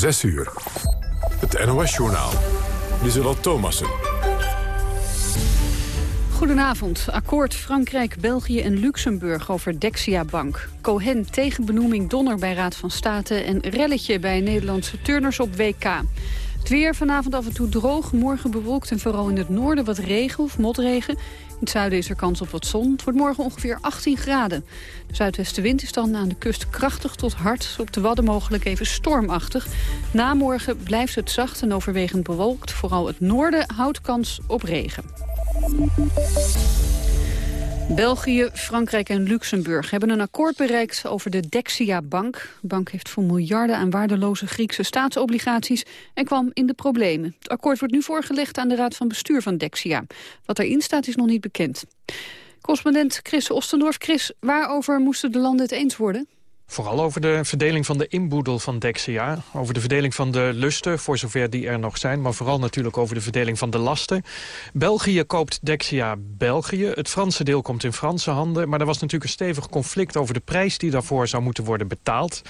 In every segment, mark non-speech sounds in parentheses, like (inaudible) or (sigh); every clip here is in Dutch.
6 uur. Het NOS-journaal. Lieselot Thomassen. Goedenavond. Akkoord Frankrijk, België en Luxemburg over Dexia Bank. Cohen tegen benoeming Donner bij Raad van State... en relletje bij Nederlandse turners op WK. Het weer vanavond af en toe droog, morgen bewolkt... en vooral in het noorden wat regen of motregen. Het zuiden is er kans op wat zon. Het wordt morgen ongeveer 18 graden. De zuidwestenwind is dan aan de kust krachtig tot hard. Op de Wadden mogelijk even stormachtig. Na morgen blijft het zacht en overwegend bewolkt. Vooral het noorden houdt kans op regen. België, Frankrijk en Luxemburg hebben een akkoord bereikt over de Dexia-bank. De bank heeft voor miljarden aan waardeloze Griekse staatsobligaties en kwam in de problemen. Het akkoord wordt nu voorgelegd aan de Raad van Bestuur van Dexia. Wat erin staat is nog niet bekend. Correspondent Chris Ostendorf. Chris, waarover moesten de landen het eens worden? Vooral over de verdeling van de inboedel van Dexia. Over de verdeling van de lusten, voor zover die er nog zijn. Maar vooral natuurlijk over de verdeling van de lasten. België koopt Dexia België. Het Franse deel komt in Franse handen. Maar er was natuurlijk een stevig conflict over de prijs die daarvoor zou moeten worden betaald.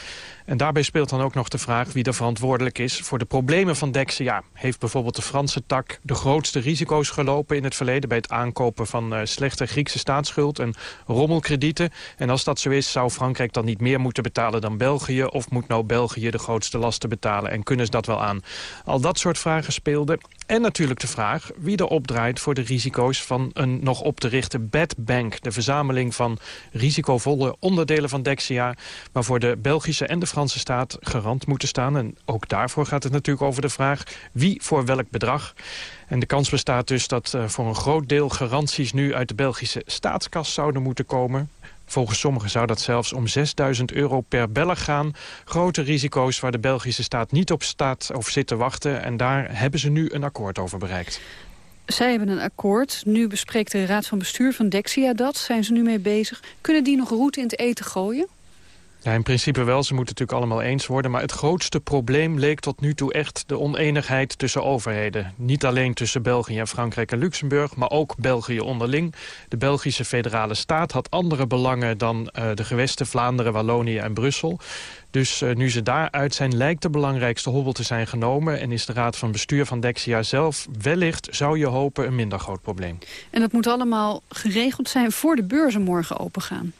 En daarbij speelt dan ook nog de vraag wie er verantwoordelijk is voor de problemen van Dexia. Heeft bijvoorbeeld de Franse tak de grootste risico's gelopen in het verleden... bij het aankopen van uh, slechte Griekse staatsschuld en rommelkredieten? En als dat zo is, zou Frankrijk dan niet meer moeten moeten betalen dan België? Of moet nou België de grootste lasten betalen? En kunnen ze dat wel aan? Al dat soort vragen speelden. En natuurlijk de vraag wie er opdraait voor de risico's van een nog op te richten bad bank. De verzameling van risicovolle onderdelen van Dexia... waarvoor de Belgische en de Franse staat garant moeten staan. En ook daarvoor gaat het natuurlijk over de vraag wie voor welk bedrag. En de kans bestaat dus dat uh, voor een groot deel garanties nu uit de Belgische staatskas zouden moeten komen. Volgens sommigen zou dat zelfs om 6000 euro per Belg gaan. Grote risico's waar de Belgische staat niet op staat of zit te wachten. En daar hebben ze nu een akkoord over bereikt. Zij hebben een akkoord. Nu bespreekt de Raad van Bestuur van Dexia dat. Zijn ze nu mee bezig? Kunnen die nog roet in het eten gooien? Ja, in principe wel. Ze moeten natuurlijk allemaal eens worden. Maar het grootste probleem leek tot nu toe echt de oneenigheid tussen overheden. Niet alleen tussen België en Frankrijk en Luxemburg, maar ook België onderling. De Belgische federale staat had andere belangen dan uh, de gewesten Vlaanderen, Wallonië en Brussel. Dus uh, nu ze daaruit zijn, lijkt de belangrijkste hobbel te zijn genomen... en is de Raad van Bestuur van Dexia zelf wellicht, zou je hopen, een minder groot probleem. En dat moet allemaal geregeld zijn voor de beurzen morgen opengaan.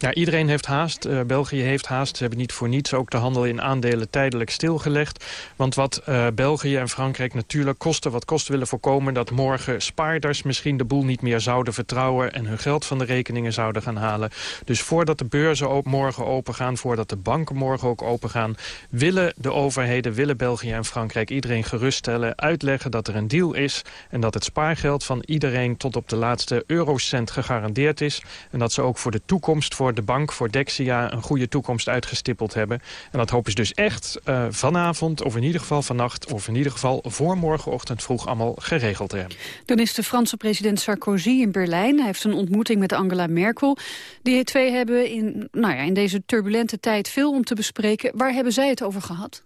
Ja, iedereen heeft haast. Uh, België heeft haast. Ze hebben niet voor niets ook de handel in aandelen tijdelijk stilgelegd. Want wat uh, België en Frankrijk natuurlijk kosten wat kost willen voorkomen... dat morgen spaarders misschien de boel niet meer zouden vertrouwen... en hun geld van de rekeningen zouden gaan halen. Dus voordat de beurzen ook morgen open gaan... voordat de banken morgen ook open gaan... willen de overheden, willen België en Frankrijk iedereen geruststellen... uitleggen dat er een deal is... en dat het spaargeld van iedereen tot op de laatste eurocent gegarandeerd is... en dat ze ook voor de toekomst... voor de bank, voor Dexia, een goede toekomst uitgestippeld hebben. En dat hopen ze dus echt uh, vanavond, of in ieder geval vannacht... of in ieder geval voor morgenochtend vroeg allemaal geregeld te hebben. Dan is de Franse president Sarkozy in Berlijn. Hij heeft een ontmoeting met Angela Merkel. Die twee hebben in, nou ja, in deze turbulente tijd veel om te bespreken. Waar hebben zij het over gehad?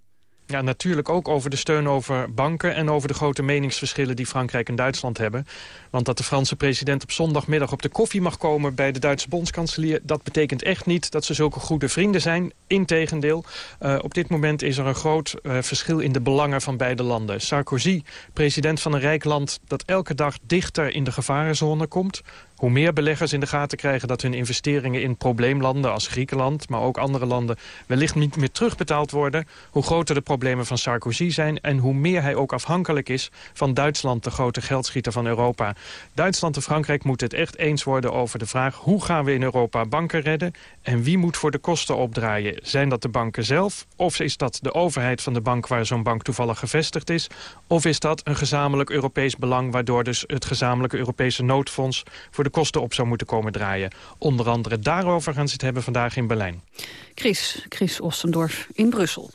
Ja, natuurlijk ook over de steun over banken... en over de grote meningsverschillen die Frankrijk en Duitsland hebben. Want dat de Franse president op zondagmiddag op de koffie mag komen... bij de Duitse bondskanselier, dat betekent echt niet dat ze zulke goede vrienden zijn. Integendeel, uh, op dit moment is er een groot uh, verschil in de belangen van beide landen. Sarkozy, president van een rijk land dat elke dag dichter in de gevarenzone komt... Hoe meer beleggers in de gaten krijgen dat hun investeringen in probleemlanden als Griekenland, maar ook andere landen, wellicht niet meer terugbetaald worden, hoe groter de problemen van Sarkozy zijn en hoe meer hij ook afhankelijk is van Duitsland, de grote geldschieter van Europa. Duitsland en Frankrijk moeten het echt eens worden over de vraag hoe gaan we in Europa banken redden en wie moet voor de kosten opdraaien. Zijn dat de banken zelf of is dat de overheid van de bank waar zo'n bank toevallig gevestigd is? Of is dat een gezamenlijk Europees belang waardoor dus het gezamenlijke Europese noodfonds voor de kosten op zou moeten komen draaien. Onder andere daarover gaan ze het hebben vandaag in Berlijn. Chris, Chris Ostendorf in Brussel.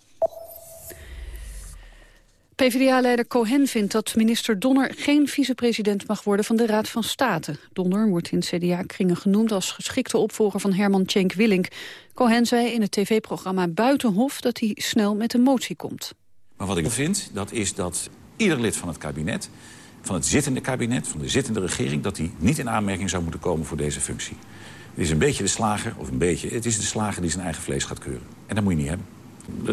PvdA-leider Cohen vindt dat minister Donner geen vicepresident mag worden van de Raad van State. Donner wordt in CDA-kringen genoemd als geschikte opvolger van Herman Tjenk Willink. Cohen zei in het tv-programma Buitenhof dat hij snel met een motie komt. Maar wat ik vind, dat is dat ieder lid van het kabinet van het zittende kabinet, van de zittende regering... dat hij niet in aanmerking zou moeten komen voor deze functie. Het is een beetje de slager, of een beetje... het is de slager die zijn eigen vlees gaat keuren. En dat moet je niet hebben.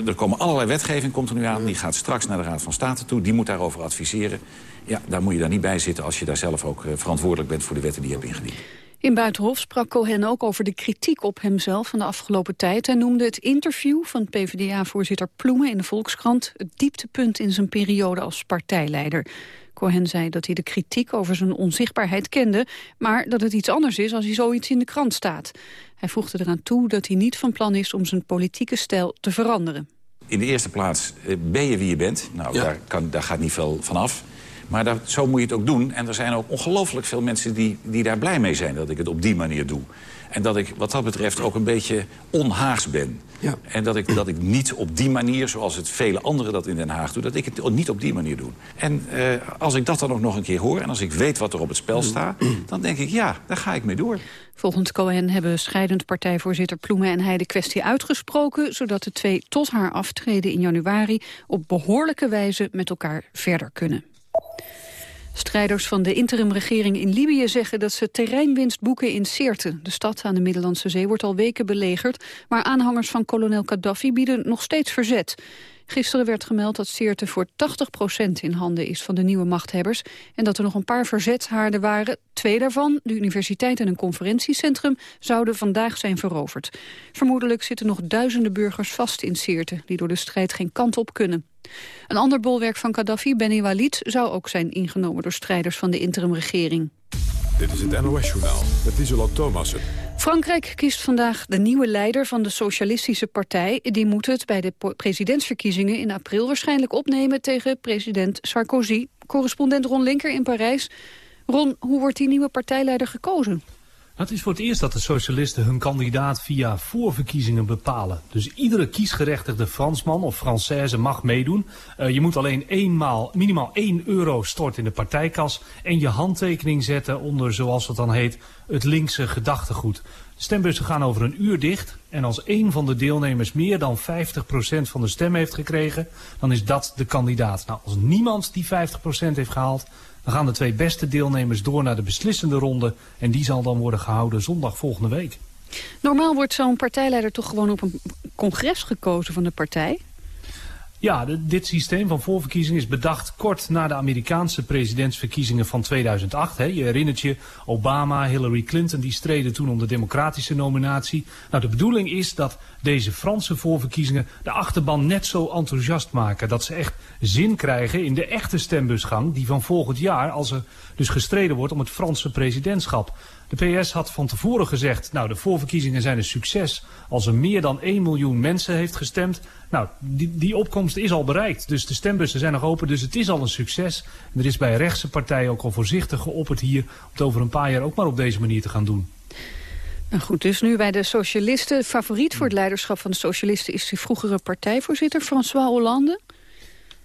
Er komen allerlei wetgeving komt er nu aan. Die gaat straks naar de Raad van State toe. Die moet daarover adviseren. Ja, daar moet je daar niet bij zitten als je daar zelf ook eh, verantwoordelijk bent voor de wetten die je hebt ingediend. In Buitenhof sprak Cohen ook over de kritiek op hemzelf van de afgelopen tijd. Hij noemde het interview van PvdA-voorzitter Ploemen in de Volkskrant... het dieptepunt in zijn periode als partijleider. Cohen zei dat hij de kritiek over zijn onzichtbaarheid kende... maar dat het iets anders is als hij zoiets in de krant staat. Hij voegde eraan toe dat hij niet van plan is om zijn politieke stijl te veranderen. In de eerste plaats eh, ben je wie je bent. Nou, daar, kan, daar gaat niet veel van af. Maar dat, zo moet je het ook doen. En er zijn ook ongelooflijk veel mensen die, die daar blij mee zijn... dat ik het op die manier doe. En dat ik wat dat betreft ook een beetje onhaags ben. Ja. En dat ik, dat ik niet op die manier, zoals het vele anderen dat in Den Haag doen... dat ik het niet op die manier doe. En eh, als ik dat dan ook nog een keer hoor... en als ik weet wat er op het spel staat... dan denk ik, ja, daar ga ik mee door. Volgens Cohen hebben scheidend partijvoorzitter Ploemen en hij de kwestie uitgesproken... zodat de twee tot haar aftreden in januari op behoorlijke wijze met elkaar verder kunnen. Strijders van de interimregering in Libië zeggen dat ze terreinwinst boeken in Sirte. De stad aan de Middellandse Zee wordt al weken belegerd, maar aanhangers van kolonel Gaddafi bieden nog steeds verzet. Gisteren werd gemeld dat Sirte voor 80% in handen is van de nieuwe machthebbers... en dat er nog een paar verzetshaarden waren. Twee daarvan, de universiteit en een conferentiecentrum... zouden vandaag zijn veroverd. Vermoedelijk zitten nog duizenden burgers vast in Sirte... die door de strijd geen kant op kunnen. Een ander bolwerk van Gaddafi, Beni Walid, zou ook zijn ingenomen door strijders van de interimregering. Dit is het NOS-journaal met Isola Thomassen. Frankrijk kiest vandaag de nieuwe leider van de Socialistische Partij. Die moet het bij de presidentsverkiezingen in april waarschijnlijk opnemen tegen president Sarkozy. Correspondent Ron Linker in Parijs. Ron, hoe wordt die nieuwe partijleider gekozen? Het is voor het eerst dat de socialisten hun kandidaat via voorverkiezingen bepalen. Dus iedere kiesgerechtigde Fransman of Française mag meedoen. Uh, je moet alleen eenmaal, minimaal 1 euro storten in de partijkas... en je handtekening zetten onder, zoals het dan heet, het linkse gedachtegoed. De stembussen gaan over een uur dicht. En als één van de deelnemers meer dan 50% van de stem heeft gekregen... dan is dat de kandidaat. Nou, als niemand die 50% heeft gehaald dan gaan de twee beste deelnemers door naar de beslissende ronde. En die zal dan worden gehouden zondag volgende week. Normaal wordt zo'n partijleider toch gewoon op een congres gekozen van de partij? Ja, dit systeem van voorverkiezingen is bedacht kort na de Amerikaanse presidentsverkiezingen van 2008. Hè. Je herinnert je, Obama, Hillary Clinton, die streden toen om de democratische nominatie. Nou, de bedoeling is dat deze Franse voorverkiezingen de achterban net zo enthousiast maken. Dat ze echt zin krijgen in de echte stembusgang die van volgend jaar, als er dus gestreden wordt om het Franse presidentschap. De PS had van tevoren gezegd, nou de voorverkiezingen zijn een succes als er meer dan 1 miljoen mensen heeft gestemd. Nou, die, die opkomst is al bereikt, dus de stembussen zijn nog open, dus het is al een succes. Er is bij rechtse partijen ook al voorzichtig geopperd hier om het over een paar jaar ook maar op deze manier te gaan doen. Nou goed, dus nu bij de socialisten. Favoriet voor het leiderschap van de socialisten is de vroegere partijvoorzitter François Hollande.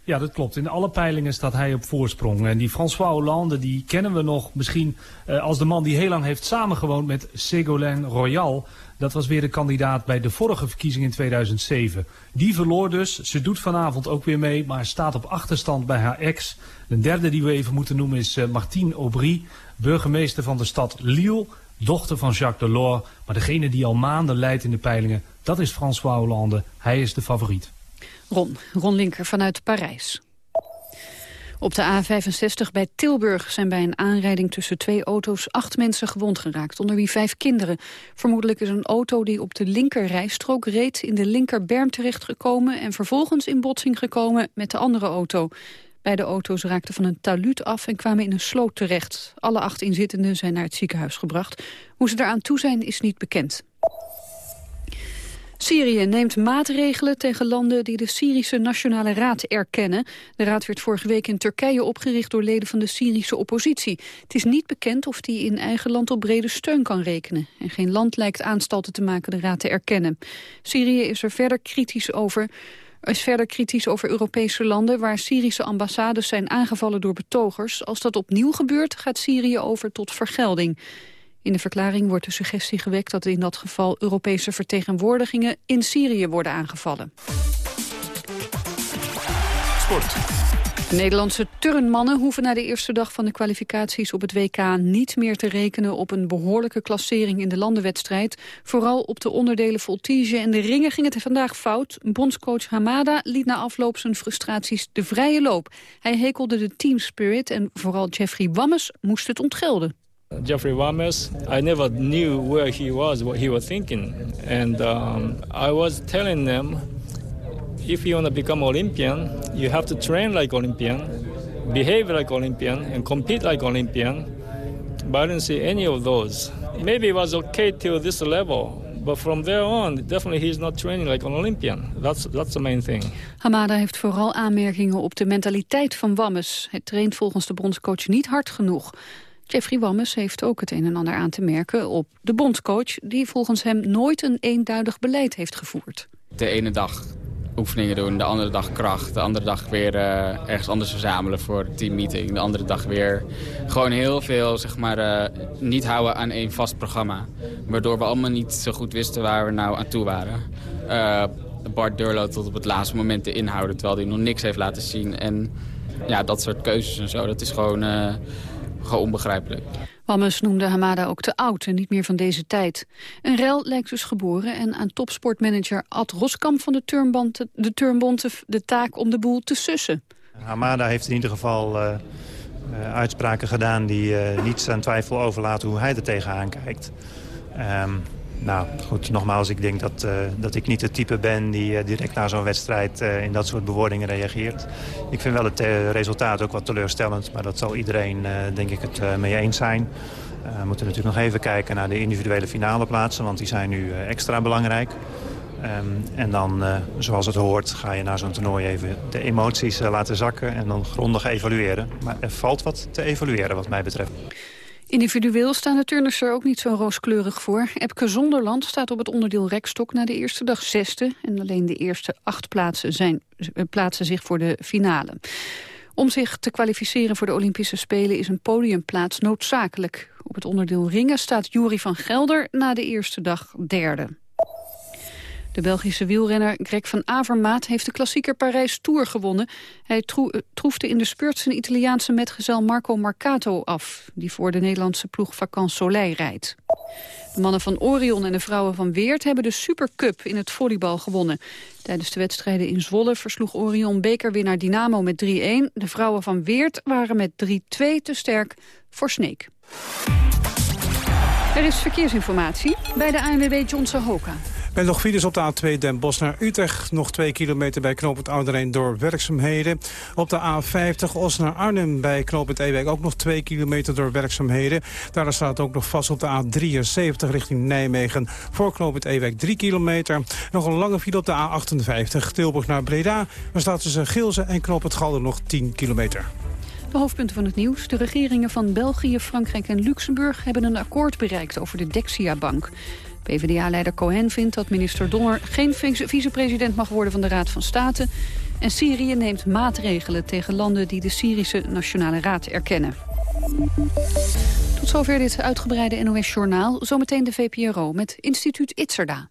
Ja, dat klopt. In alle peilingen staat hij op voorsprong. En die François Hollande, die kennen we nog misschien uh, als de man die heel lang heeft samengewoond met Ségolène Royal. Dat was weer de kandidaat bij de vorige verkiezing in 2007. Die verloor dus. Ze doet vanavond ook weer mee, maar staat op achterstand bij haar ex. De derde die we even moeten noemen is uh, Martine Aubry, burgemeester van de stad Lille dochter van Jacques Delors. Maar degene die al maanden leidt in de peilingen, dat is François Hollande. Hij is de favoriet. Ron, Ron Linker vanuit Parijs. Op de A65 bij Tilburg zijn bij een aanrijding tussen twee auto's acht mensen gewond geraakt, onder wie vijf kinderen. Vermoedelijk is een auto die op de linker rijstrook reed in de linkerberm terechtgekomen en vervolgens in botsing gekomen met de andere auto. Beide auto's raakten van een taluut af en kwamen in een sloot terecht. Alle acht inzittenden zijn naar het ziekenhuis gebracht. Hoe ze eraan toe zijn is niet bekend. Syrië neemt maatregelen tegen landen die de Syrische Nationale Raad erkennen. De raad werd vorige week in Turkije opgericht door leden van de Syrische oppositie. Het is niet bekend of die in eigen land op brede steun kan rekenen. En geen land lijkt aanstalten te maken de raad te erkennen. Syrië is er verder kritisch over is verder kritisch over Europese landen waar Syrische ambassades zijn aangevallen door betogers. Als dat opnieuw gebeurt, gaat Syrië over tot vergelding. In de verklaring wordt de suggestie gewekt dat in dat geval Europese vertegenwoordigingen in Syrië worden aangevallen. Sport. De Nederlandse turnmannen hoeven na de eerste dag van de kwalificaties op het WK niet meer te rekenen op een behoorlijke klassering in de landenwedstrijd. Vooral op de onderdelen voltige en de ringen ging het vandaag fout. Bondscoach Hamada liet na afloop zijn frustraties de vrije loop. Hij hekelde de team spirit en vooral Jeffrey Wammes moest het ontgelden. Jeffrey Wammes, I never knew where he was, what he was thinking. And um, I was telling them if you want to become Olympian, you have to train like Olympian, behave like Olympian, and compete like Olympian. But I didn't see any of those. Maybe it was okay till this level, but from there on, definitely he's not training like an Olympian. That's, that's the main thing. Hamada heeft vooral aanmerkingen op de mentaliteit van Wammes. Hij traint volgens de bondscoach niet hard genoeg. Jeffrey Wammes heeft ook het een en ander aan te merken op de bondscoach... die volgens hem nooit een eenduidig beleid heeft gevoerd. De ene dag oefeningen doen, de andere dag kracht, de andere dag weer uh, ergens anders verzamelen voor teammeeting, de andere dag weer gewoon heel veel zeg maar uh, niet houden aan één vast programma, waardoor we allemaal niet zo goed wisten waar we nou aan toe waren. Uh, Bart Durlo tot op het laatste moment te inhouden terwijl hij nog niks heeft laten zien en ja dat soort keuzes en zo, dat is gewoon, gewoon onbegrijpelijk. Wammes noemde Hamada ook te oud en niet meer van deze tijd. Een rel lijkt dus geboren en aan topsportmanager Ad Roskamp van de Turnbond de, turnbond de taak om de boel te sussen. Hamada heeft in ieder geval uh, uh, uitspraken gedaan die uh, niets aan twijfel overlaten hoe hij er tegenaan kijkt. Um, nou, goed, nogmaals, ik denk dat, uh, dat ik niet het type ben die uh, direct na zo'n wedstrijd uh, in dat soort bewoordingen reageert. Ik vind wel het resultaat ook wat teleurstellend, maar dat zal iedereen denk ik het mee eens zijn. we moeten natuurlijk nog even kijken naar de individuele finale plaatsen, want die zijn nu extra belangrijk. Um, en dan, zoals het hoort, ga je na zo'n toernooi even de emoties laten zakken en dan grondig evalueren. Maar er valt wat te evalueren wat mij betreft. Individueel staan de turners er ook niet zo rooskleurig voor. Epke Zonderland staat op het onderdeel rekstok na de eerste dag zesde. En alleen de eerste acht plaatsen, zijn, plaatsen zich voor de finale. Om zich te kwalificeren voor de Olympische Spelen is een podiumplaats noodzakelijk. Op het onderdeel ringen staat Jury van Gelder na de eerste dag derde. De Belgische wielrenner Greg van Avermaat heeft de klassieker Parijs Tour gewonnen. Hij troefde in de spurt zijn Italiaanse metgezel Marco Marcato af... die voor de Nederlandse ploeg Vacan Soleil rijdt. De mannen van Orion en de vrouwen van Weert hebben de Supercup in het volleybal gewonnen. Tijdens de wedstrijden in Zwolle versloeg Orion bekerwinnaar Dynamo met 3-1. De vrouwen van Weert waren met 3-2 te sterk voor Sneek. Er is verkeersinformatie bij de ANWB Johnson Hoka. Met nog files op de A2 Den Bosch naar Utrecht. Nog twee kilometer bij knooppunt Ouderijn door werkzaamheden. Op de A50 Os naar Arnhem bij knooppunt Ewijk ook nog twee kilometer door werkzaamheden. Daar staat ook nog vast op de A73 richting Nijmegen. Voor knooppunt Ewijk 3 kilometer. Nog een lange file op de A58 Tilburg naar Breda. Daar staat tussen Gilze en knooppunt Galder nog 10 kilometer. De hoofdpunten van het nieuws. De regeringen van België, Frankrijk en Luxemburg hebben een akkoord bereikt over de Dexia-bank. PvdA-leider Cohen vindt dat minister Donner geen vicepresident mag worden van de Raad van State. En Syrië neemt maatregelen tegen landen die de Syrische Nationale Raad erkennen. Tot zover dit uitgebreide NOS-journaal. Zometeen de VPRO met instituut Itzerda.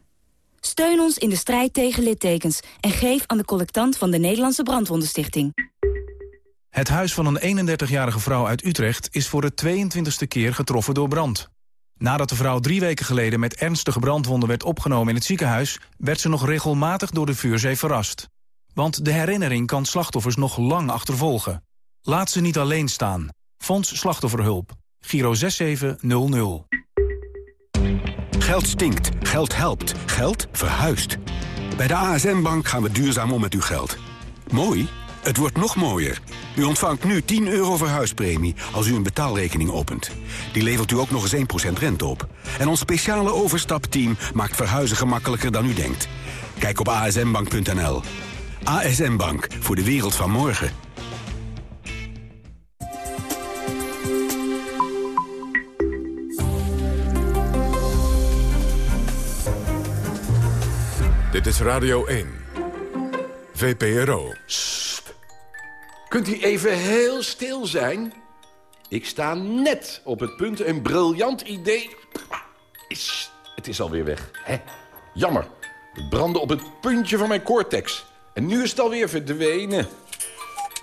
Steun ons in de strijd tegen littekens en geef aan de collectant van de Nederlandse Brandwondenstichting. Het huis van een 31-jarige vrouw uit Utrecht is voor de 22e keer getroffen door brand. Nadat de vrouw drie weken geleden met ernstige brandwonden werd opgenomen in het ziekenhuis... werd ze nog regelmatig door de vuurzee verrast. Want de herinnering kan slachtoffers nog lang achtervolgen. Laat ze niet alleen staan. Fonds Slachtofferhulp. Giro 6700. Geld stinkt. Geld helpt. Geld verhuist. Bij de ASN Bank gaan we duurzaam om met uw geld. Mooi? Het wordt nog mooier. U ontvangt nu 10 euro verhuispremie als u een betaalrekening opent. Die levert u ook nog eens 1% rente op. En ons speciale overstapteam maakt verhuizen gemakkelijker dan u denkt. Kijk op asnbank.nl. ASN Bank, voor de wereld van morgen. Radio 1. VPRO. Kunt u even heel stil zijn? Ik sta net op het punt een briljant idee... Is, het is alweer weg. Hè? Jammer. Het brandde op het puntje van mijn cortex. En nu is het alweer verdwenen.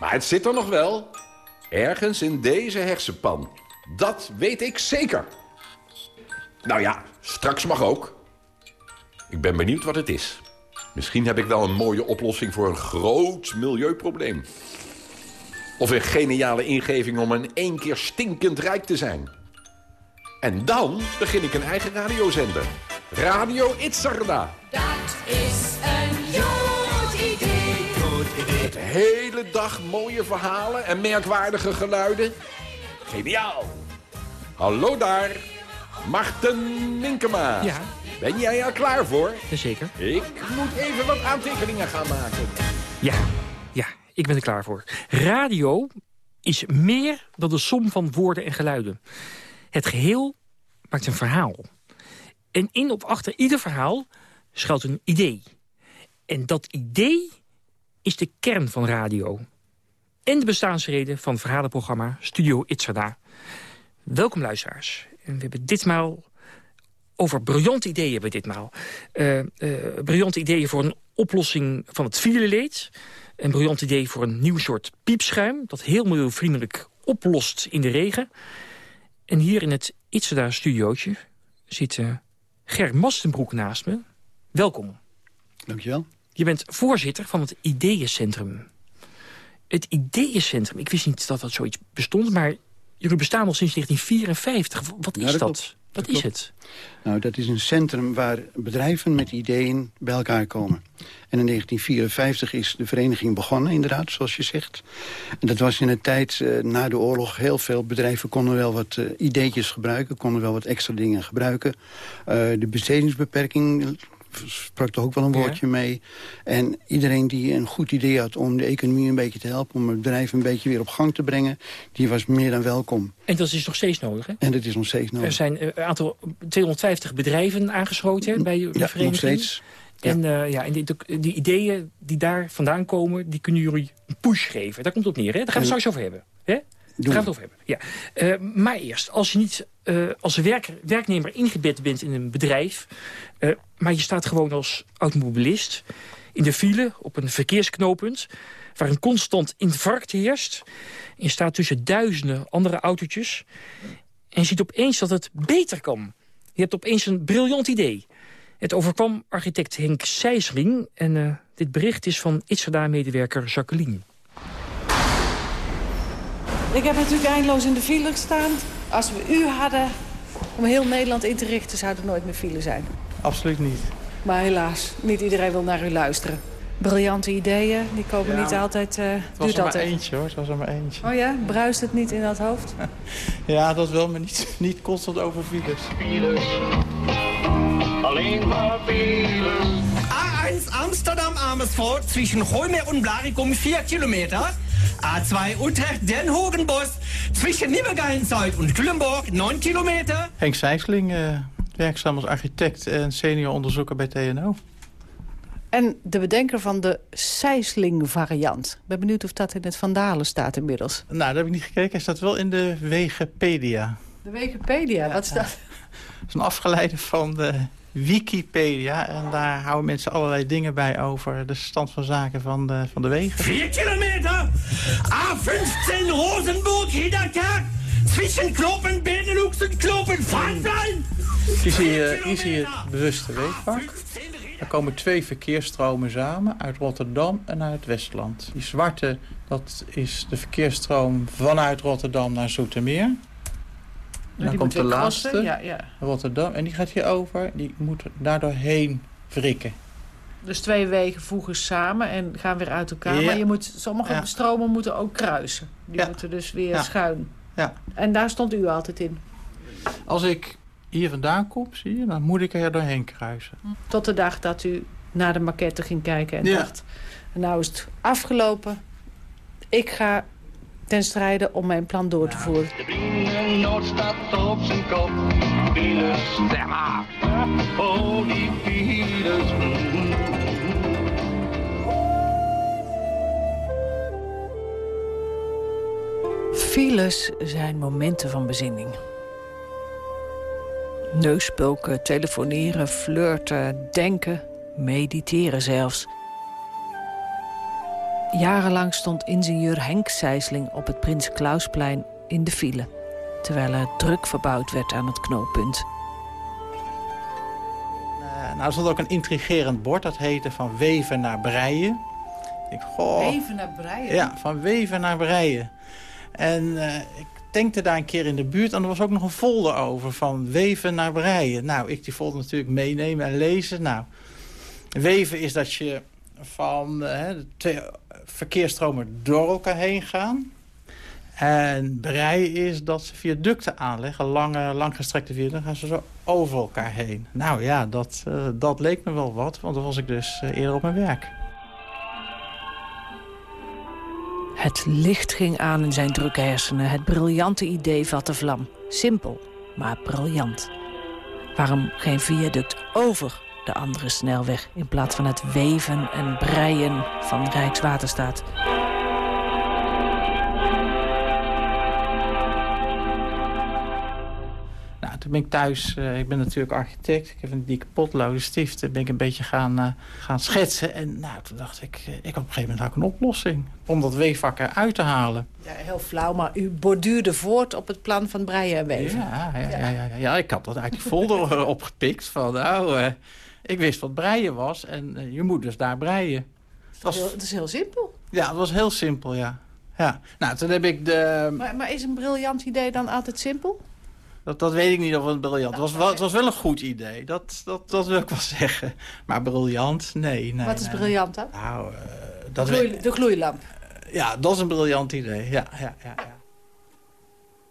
Maar het zit er nog wel. Ergens in deze hersenpan. Dat weet ik zeker. Nou ja, straks mag ook. Ik ben benieuwd wat het is. Misschien heb ik wel een mooie oplossing voor een groot milieuprobleem. Of een geniale ingeving om in één keer stinkend rijk te zijn. En dan begin ik een eigen radiozender. Radio Itzarda. Dat is een goed idee. De hele dag mooie verhalen en merkwaardige geluiden. Geniaal. Hallo daar. Marten Minkema. Ja. Ben jij er klaar voor? Jazeker. Ik moet even wat aantekeningen gaan maken. Ja, ja, ik ben er klaar voor. Radio is meer dan de som van woorden en geluiden. Het geheel maakt een verhaal. En in of achter ieder verhaal schuilt een idee. En dat idee is de kern van radio. En de bestaansreden van het verhalenprogramma Studio Itzerda. Welkom luisteraars. En we hebben ditmaal over briljante ideeën hebben we ditmaal. Uh, uh, briljante ideeën voor een oplossing van het fileleed. Een briljant idee voor een nieuw soort piepschuim... dat heel milieuvriendelijk oplost in de regen. En hier in het Itzeda-studiootje zit uh, Ger Mastenbroek naast me. Welkom. Dankjewel. Je bent voorzitter van het Ideeëncentrum. Het Ideeëncentrum, ik wist niet dat dat zoiets bestond... maar jullie bestaan al sinds 1954. Wat is ja, dat? dat? Wat dat is het? Nou, dat is een centrum waar bedrijven met ideeën bij elkaar komen. En in 1954 is de vereniging begonnen, inderdaad, zoals je zegt. En dat was in een tijd uh, na de oorlog. Heel veel bedrijven konden wel wat uh, ideetjes gebruiken, konden wel wat extra dingen gebruiken. Uh, de bestedingsbeperking sprak er ook wel een woordje ja. mee. En iedereen die een goed idee had om de economie een beetje te helpen... om het bedrijf een beetje weer op gang te brengen... die was meer dan welkom. En dat is nog steeds nodig, hè? En dat is nog steeds nodig. Er zijn een aantal 250 bij aangesloten bij de ja, vereniging. nog steeds. En. Uh, ja, en die, die, ideeën die daar vandaan komen, die kunnen jullie een push geven. Daar komt het op neer, hè? Daar gaan we het straks over hebben. Hè? Daar gaan we het over hebben. Ja. Uh, maar eerst, als je niet uh, als werk, werknemer ingebed bent in een bedrijf... Uh, maar je staat gewoon als automobilist in de file op een verkeersknooppunt... waar een constant infarct heerst. Je staat tussen duizenden andere autootjes... en je ziet opeens dat het beter kan. Je hebt opeens een briljant idee. Het overkwam architect Henk Seisring... en dit bericht is van Itzerda-medewerker Jacqueline. Ik heb natuurlijk eindeloos in de file gestaan. Als we u hadden om heel Nederland in te richten... zou er nooit meer file zijn. Absoluut niet. Maar helaas, niet iedereen wil naar u luisteren. Briljante ideeën, die komen ja, niet altijd... Uh, het was er maar eentje hoor, het was er maar eentje. Oh ja, bruist het niet in dat hoofd? (laughs) ja, dat wel, maar niet, niet constant over files. Files, alleen maar files. A1 Amsterdam-Amersfoort zwischen Holme und Blaricum 4 kilometer. A2 Utrecht-Den Hogenbos zwischen Nieuwegein-Zuid und Culemborg 9 kilometer. Henk Sijsling, uh, werkzaam als architect en senior onderzoeker bij TNO. En de bedenker van de Sijsling-variant. Ik ben benieuwd of dat in het Vandalen staat inmiddels. Nou, dat heb ik niet gekeken. Hij staat wel in de Wegepedia. De Wegepedia, ja, wat is dat? Dat is een afgeleide van de Wikipedia. En daar houden mensen allerlei dingen bij over de stand van zaken van de, van de wegen. 4 kilometer! A15 Rosenburg, Hiederkerk! Zwischen Klopen, Benelux en Klopen, Vaanvlein! Hier zie je, hier zie je het bewuste weegvak. Er komen twee verkeersstromen samen, uit Rotterdam en uit Westland. Die zwarte, dat is de verkeersstroom vanuit Rotterdam naar Zoetermeer. En dan komt de laatste, ja, ja. Rotterdam, en die gaat hier over. Die moet daardoor heen wrikken. Dus twee wegen voegen samen en gaan weer uit elkaar. Ja. Maar je moet, sommige stromen moeten ook kruisen. Die moeten dus weer schuin. Ja. En daar stond u altijd in. Als ik hier vandaan kom, zie je, dan moet ik er doorheen kruisen. Tot de dag dat u naar de maquette ging kijken en dacht... nou is het afgelopen. Ik ga ten strijde om mijn plan door te voeren. De staat op zijn kop. Oh, die. Files zijn momenten van bezinning. Neuspulken, telefoneren, flirten, denken, mediteren zelfs. Jarenlang stond ingenieur Henk Sijsling op het Prins Klausplein in de file... terwijl er druk verbouwd werd aan het knooppunt. Uh, nou, er stond ook een intrigerend bord, dat heette van weven naar breien. Ik, goh, Weven naar breien? Ja, van weven naar breien. En uh, ik tankte daar een keer in de buurt en er was ook nog een folder over van weven naar breien. Nou, ik die folder natuurlijk meenemen en lezen. Nou, weven is dat je van uh, de twee verkeersstromen door elkaar heen gaan. En breien is dat ze viaducten aanleggen, lange, langgestrekte viaducten, gaan ze zo over elkaar heen. Nou ja, dat, uh, dat leek me wel wat, want dan was ik dus uh, eerder op mijn werk. Het licht ging aan in zijn drukke hersenen. Het briljante idee vatte vlam. Simpel, maar briljant. Waarom geen viaduct over de andere snelweg... in plaats van het weven en breien van Rijkswaterstaat? Nou, toen ben ik thuis, uh, ik ben natuurlijk architect. Ik heb een dikke potloze stift. Toen ben ik een beetje gaan, uh, gaan schetsen. En nou, toen dacht ik, uh, ik had op een gegeven moment ook een oplossing. Om dat weefvak eruit te halen. Ja, heel flauw, maar u borduurde voort op het plan van breien en weven. Ja, ja, ja, ja, ja, ja ik had dat uit die folder (laughs) opgepikt. Van, nou, ik wist wat breien was. En je moet dus daar breien. Dat, was, dat is heel simpel. Ja, het was heel simpel, ja. ja. Nou, toen heb ik de... Maar, maar is een briljant idee dan altijd simpel? Dat, dat weet ik niet of het briljant was. Het was, het was wel een goed idee. Dat, dat, dat wil ik wel (laughs) zeggen. Maar briljant, nee. nee Wat is nee. briljant dan? Nou, uh, dat de, gloei, de gloeilamp. Ja, dat is een briljant idee. Ja, ja, ja, ja.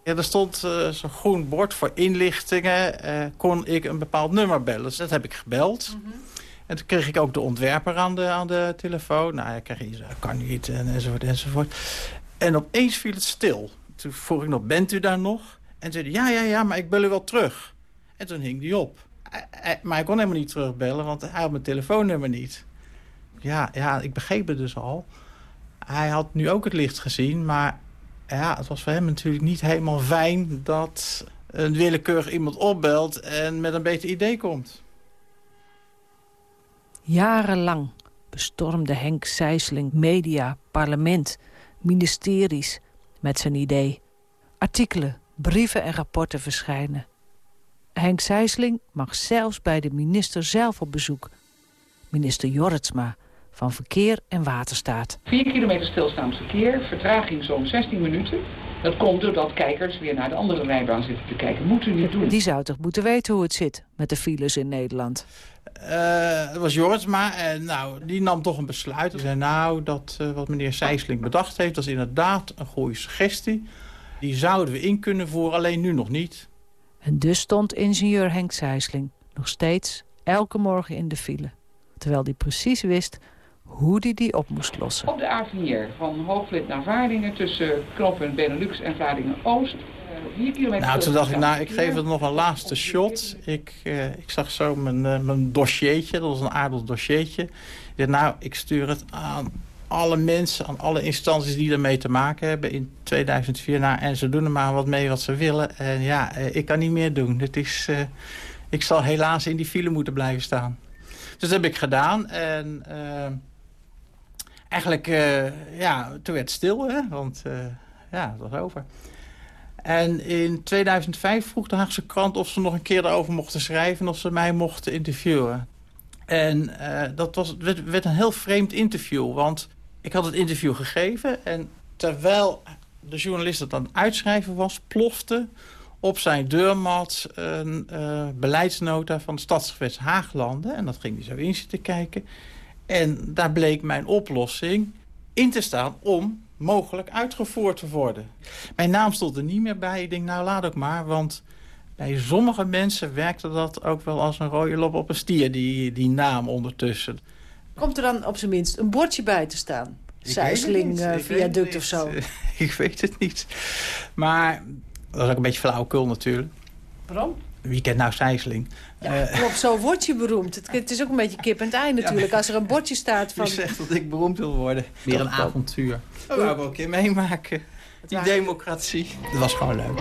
Ja er stond uh, zo'n groen bord voor inlichtingen. kon ik een bepaald nummer bellen. Dus dat heb ik gebeld. Mm -hmm. En toen kreeg ik ook de ontwerper aan de, aan de telefoon. Nou, ja, kreeg je kan niet, en, enzovoort, enzovoort. En opeens viel het stil. Toen vroeg ik nog, bent u daar nog? En zei ja, ja, ja, maar ik bel u wel terug. En toen hing die op. Maar hij kon helemaal niet terugbellen, want hij had mijn telefoonnummer niet. Ja, ja, ik begreep het dus al. Hij had nu ook het licht gezien, maar ja, het was voor hem natuurlijk niet helemaal fijn... dat een willekeurig iemand opbelt en met een beter idee komt. Jarenlang bestormde Henk Sijsling media, parlement, ministeries met zijn idee. Artikelen, brieven en rapporten verschijnen. Henk Sijsling mag zelfs bij de minister zelf op bezoek. Minister Jorritsma van Verkeer en Waterstaat. 4 kilometer stilstaand verkeer, vertraging zo'n 16 minuten. Dat komt doordat kijkers weer naar de andere rijbaan zitten te kijken. Moet u niet doen. Die zou toch moeten weten hoe het zit met de files in Nederland? Uh, het was Jorritsma en nou, die nam toch een besluit. Hij zei nou, dat uh, wat meneer Sijsling bedacht heeft... dat is inderdaad een goede suggestie. Die zouden we in kunnen voeren, alleen nu nog niet. En dus stond ingenieur Henk Sijsling nog steeds elke morgen in de file. Terwijl hij precies wist hoe hij die op moest lossen. Op de A4 van Hoogvliet naar Vaardingen tussen knooppunt Benelux en Vaardingen-Oost. Nou, toen dacht ik, nou, ik geef het nog een laatste shot. Ik, uh, ik zag zo mijn, uh, mijn dossiertje, dat was een aardig dossiertje. Ik dacht, nou, ik stuur het aan alle mensen, aan alle instanties die ermee te maken hebben in 2004. Nou, en ze doen er maar wat mee wat ze willen. En ja, ik kan niet meer doen. Het is, uh, ik zal helaas in die file moeten blijven staan. Dus dat heb ik gedaan. En uh, eigenlijk, uh, ja, toen werd het stil, hè. Want ja, het was over. En in 2005 vroeg de Haagse krant of ze nog een keer erover mochten schrijven... en of ze mij mochten interviewen. En dat was, werd, een heel vreemd interview, want ik had het interview gegeven en terwijl de journalist het aan het uitschrijven was... plofte op zijn deurmat een beleidsnota van de stadsgewest Haaglanden. En dat ging hij zo in zitten kijken. En daar bleek mijn oplossing in te staan om mogelijk uitgevoerd te worden. Mijn naam stond er niet meer bij. Ik denk, nou laat ook maar, want bij sommige mensen werkte dat ook wel als een rode lop op een stier, die, die naam ondertussen. Komt er dan op zijn minst een bordje bij te staan? Sijsling, uh, viaduct of zo? (laughs) Ik weet het niet. Maar dat is ook een beetje flauwekul natuurlijk. Waarom? Wie kent nou Sijsling? Ja, uh, klopt, zo word je beroemd. Het, het, is ook een beetje kip en het ei natuurlijk. Ja, Als er een bordje staat van... Je zegt dat ik beroemd wil worden. Weer een avontuur. Dat wou ik wel een keer meemaken. Die democratie, dat was gewoon leuk.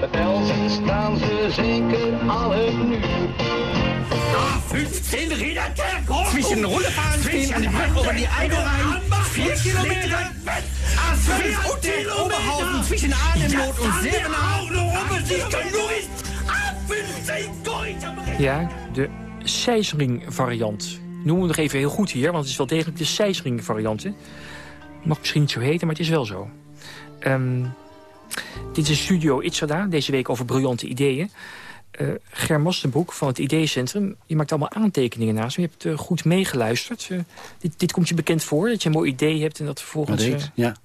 Bij Pelsen staan ze zeker al het nu. A15 Riederkerkhof. Zwischen Rullefahrenstehen an die Brücke über die Eidelrhein. Vier Kilometer. A12 Hotel Oberhausen zwischen Adenot und Serenau. A15 Ja, de Sijsring variant. Noemen we nog even heel goed hier, want het is wel degelijk de Sijsring variant. hè. Mag misschien niet zo heten, maar het is wel zo. Ehm, dit is Studio Itzada, deze week over briljante ideeën. Ger Mastenbroek van het Ideeëncentrum. Je maakt allemaal aantekeningen naast me. Je hebt eh, goed meegeluisterd. Eh, dit, dit komt je bekend voor, dat je een mooi idee hebt... en dat vervolgens ja.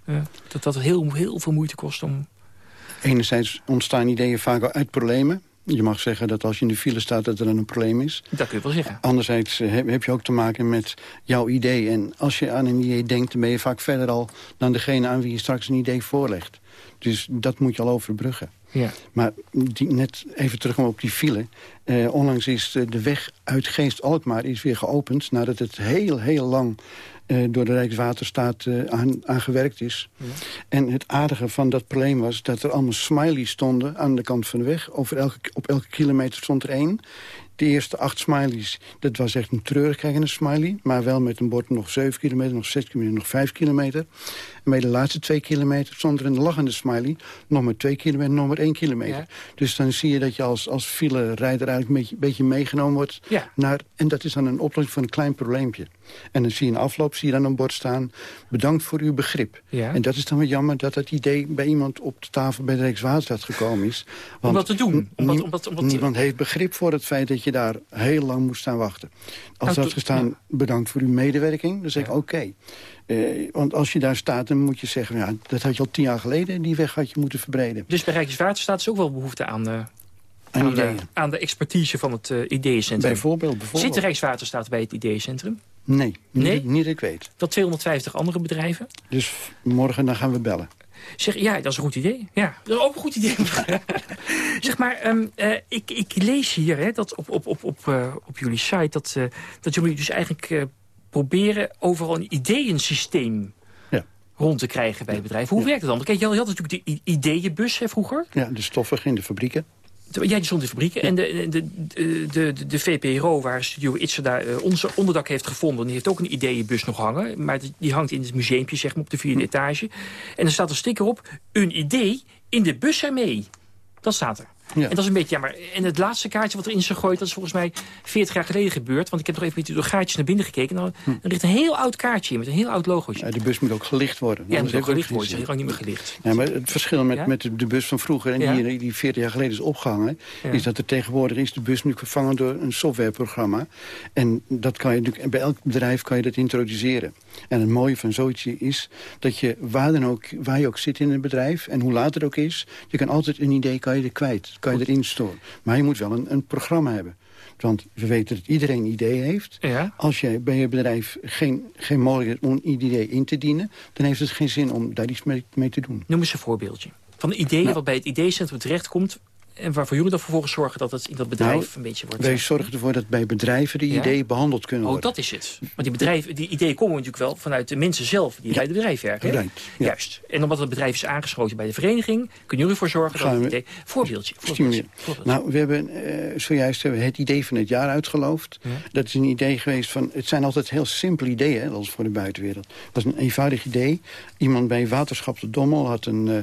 dat dat heel, heel veel moeite kost om... Enerzijds ontstaan ideeën vaak uit problemen. Je mag zeggen dat als je in de file staat dat er dan een probleem is. Dat kun je wel zeggen. Anderzijds eh, heb, je ook te maken met jouw idee. En als je aan een idee denkt, dan ben je vaak verder al... dan degene aan wie je straks een idee voorlegt. Dus dat moet je al overbruggen. Ja. Maar die, net even terug op die file. Eh, onlangs is de, de weg uit Geest-Alkmaar is weer geopend... nadat het heel, heel lang eh, door de Rijkswaterstaat aan, aan gewerkt is. En het aardige van dat probleem was dat er allemaal smileys stonden... aan de kant van de weg. Over elke, op elke kilometer stond er één. De eerste acht smileys, dat was echt een treurig kijkende smiley. Maar wel met een bord nog 7 kilometer, nog 6 kilometer, nog 5 kilometer. En bij de laatste twee kilometer stond er een lachende smiley. Nog maar 2 kilometer, nog maar 1 kilometer. Ja. Dus dan zie je dat je als, als file-rijder eigenlijk een beetje, beetje meegenomen wordt. Ja. Naar, en dat is dan een oplossing voor een klein probleempje. En dan zie je in afloop zie je dan een bord staan. Bedankt voor uw begrip. Ja. En dat is dan wel jammer dat dat idee bij iemand op de tafel bij de Rijkswaterstaat gekomen is. Om dat te doen? Omdat- nie- omdat- omdat- niemand heeft begrip voor het feit dat je daar heel lang moest staan wachten. Als had to- gestaan, bedankt voor uw medewerking, dan zeg ik oké. Eh, want als je daar staat, dan moet je zeggen... Ja, dat had je al tien jaar geleden, die weg had je moeten verbreden. Dus bij Rijkswaterstaat is ook wel behoefte aan, eh, Aan aan, de, aan de expertise van het eh Ideeëncentrum. Bijvoorbeeld, bijvoorbeeld. Zit de Rijkswaterstaat bij het Ideeëncentrum? Nee, Nee? Niet, niet dat ik weet. Dat 250 andere bedrijven? Dus morgen dan gaan we bellen. Zeg, ja, dat is een goed idee. Ja, dat is ook een goed idee. (laughs) zeg maar, ehm, eh, ik, ik lees hier hè, dat op, op, op, op, eh, op jullie site... Dat, eh, dat jullie dus eigenlijk eh, proberen overal een ideeënsysteem Ja. rond te krijgen bij het bedrijf. Hoe werkt het dan? Kijk, je had natuurlijk de ideeënbus hè, vroeger. Ja, de stoffen in de fabrieken. Jij die stond in de fabrieken. En de, de, de, de, de VPRO, waar Studio Itzerda eh, onze onderdak heeft gevonden... die heeft ook een ideeënbus nog hangen. Maar die- die hangt in het museumpje, zeg maar, op de vierde etage. En er staat een sticker op, een idee in de bus ermee. Dat staat er. Ja. En dat is een beetje jammer. En het laatste kaartje wat erin is gegooid... dat is volgens mij 40 jaar geleden gebeurd. Want ik heb nog even met door gaatjes naar binnen gekeken. Nou, Er ligt een heel oud kaartje in met een heel oud logootje. Ja, de bus moet ook gelicht worden. Ja, moet ook gelicht worden. Ze is gewoon niet meer gelicht. Ja, maar het verschil met, Ja? met de, bus van vroeger en Ja. die, die 40 jaar geleden is opgehangen... Is dat er tegenwoordig is de bus nu vervangen door een softwareprogramma. En dat kan je natuurlijk, bij elk bedrijf kan je dat introduceren. En het mooie van zoiets is dat je waar, dan ook, waar je ook zit in een bedrijf... en hoe laat het ook is, je kan altijd een idee kan je er kwijt. Kan je erin storen. Maar je moet wel een, een programma hebben. Want we weten dat iedereen een idee heeft. Ja. Als jij bij je bedrijf geen, geen mogelijkheid om een idee in te dienen... dan heeft het geen zin om daar iets mee, mee te doen. Noem eens een voorbeeldje. Van een idee Nou. wat bij het ideecentrum terechtkomt... en waarvoor jullie dan vervolgens zorgen dat het in dat bedrijf Nou, een beetje wordt... Wij zorgen ervoor dat bij bedrijven die Ja? ideeën behandeld kunnen Oh, worden. dat is het. Want die, bedrijven, die ideeën komen natuurlijk wel vanuit de mensen zelf... die bij het bedrijf werken. hè? Right, ja. Juist. En omdat het bedrijf is aangesloten bij de vereniging... kunnen jullie ervoor zorgen dat het idee... Voorbeeldje. voorbeeldje. Nou, we hebben eh, zojuist hebben het idee van het jaar uitgeloofd. Dat is een idee geweest van... Het zijn altijd heel simpele ideeën, dat is voor de buitenwereld. Dat is een eenvoudig idee. Iemand bij Waterschap de Dommel had een... eh,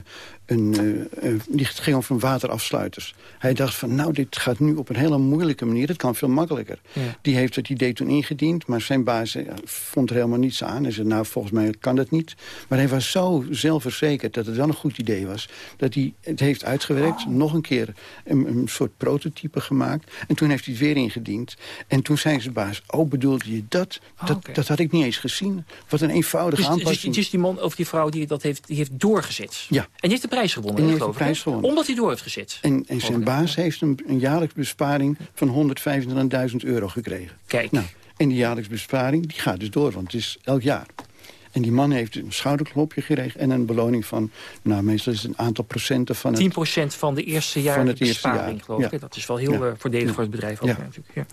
een eh, eh, die ging over waterafsluiters. Hij dacht van, nou, dit gaat nu op een hele moeilijke manier. Het kan veel makkelijker. Ja. Die heeft het idee toen ingediend, maar zijn baas eh, vond er helemaal niets aan. Hij zei, nou, volgens mij kan dat niet. Maar hij was zo zelfverzekerd dat het wel een goed idee was... dat hij het heeft uitgewerkt, nog een keer een, een soort prototype gemaakt. En toen heeft hij het weer ingediend. En toen zei zijn baas, oh, bedoelde je dat? Dat, oké. dat had ik niet eens gezien. Wat een eenvoudige Dus, dus, aanpassing. dus die man of die vrouw die dat heeft, die heeft doorgezet. Ja. En heeft de prijs gewonnen, heeft de geloof ik, prijs hè? gewonnen. Omdat hij door heeft gezet. En, en zijn baas heeft een, een jaarlijks besparing van 125.000 euro gekregen. Kijk. Nou, en die jaarlijks besparing die gaat dus door, want het is elk jaar. En die man heeft een schouderklopje gekregen en een beloning van... nou, meestal is het een aantal procenten van het... 10% van de eerste jaar Van het eerste besparing, jaar, geloof ik. ja. hè? Dat is wel heel Ja. eh, voordelig Ja. voor het bedrijf. Ook, natuurlijk. Ja.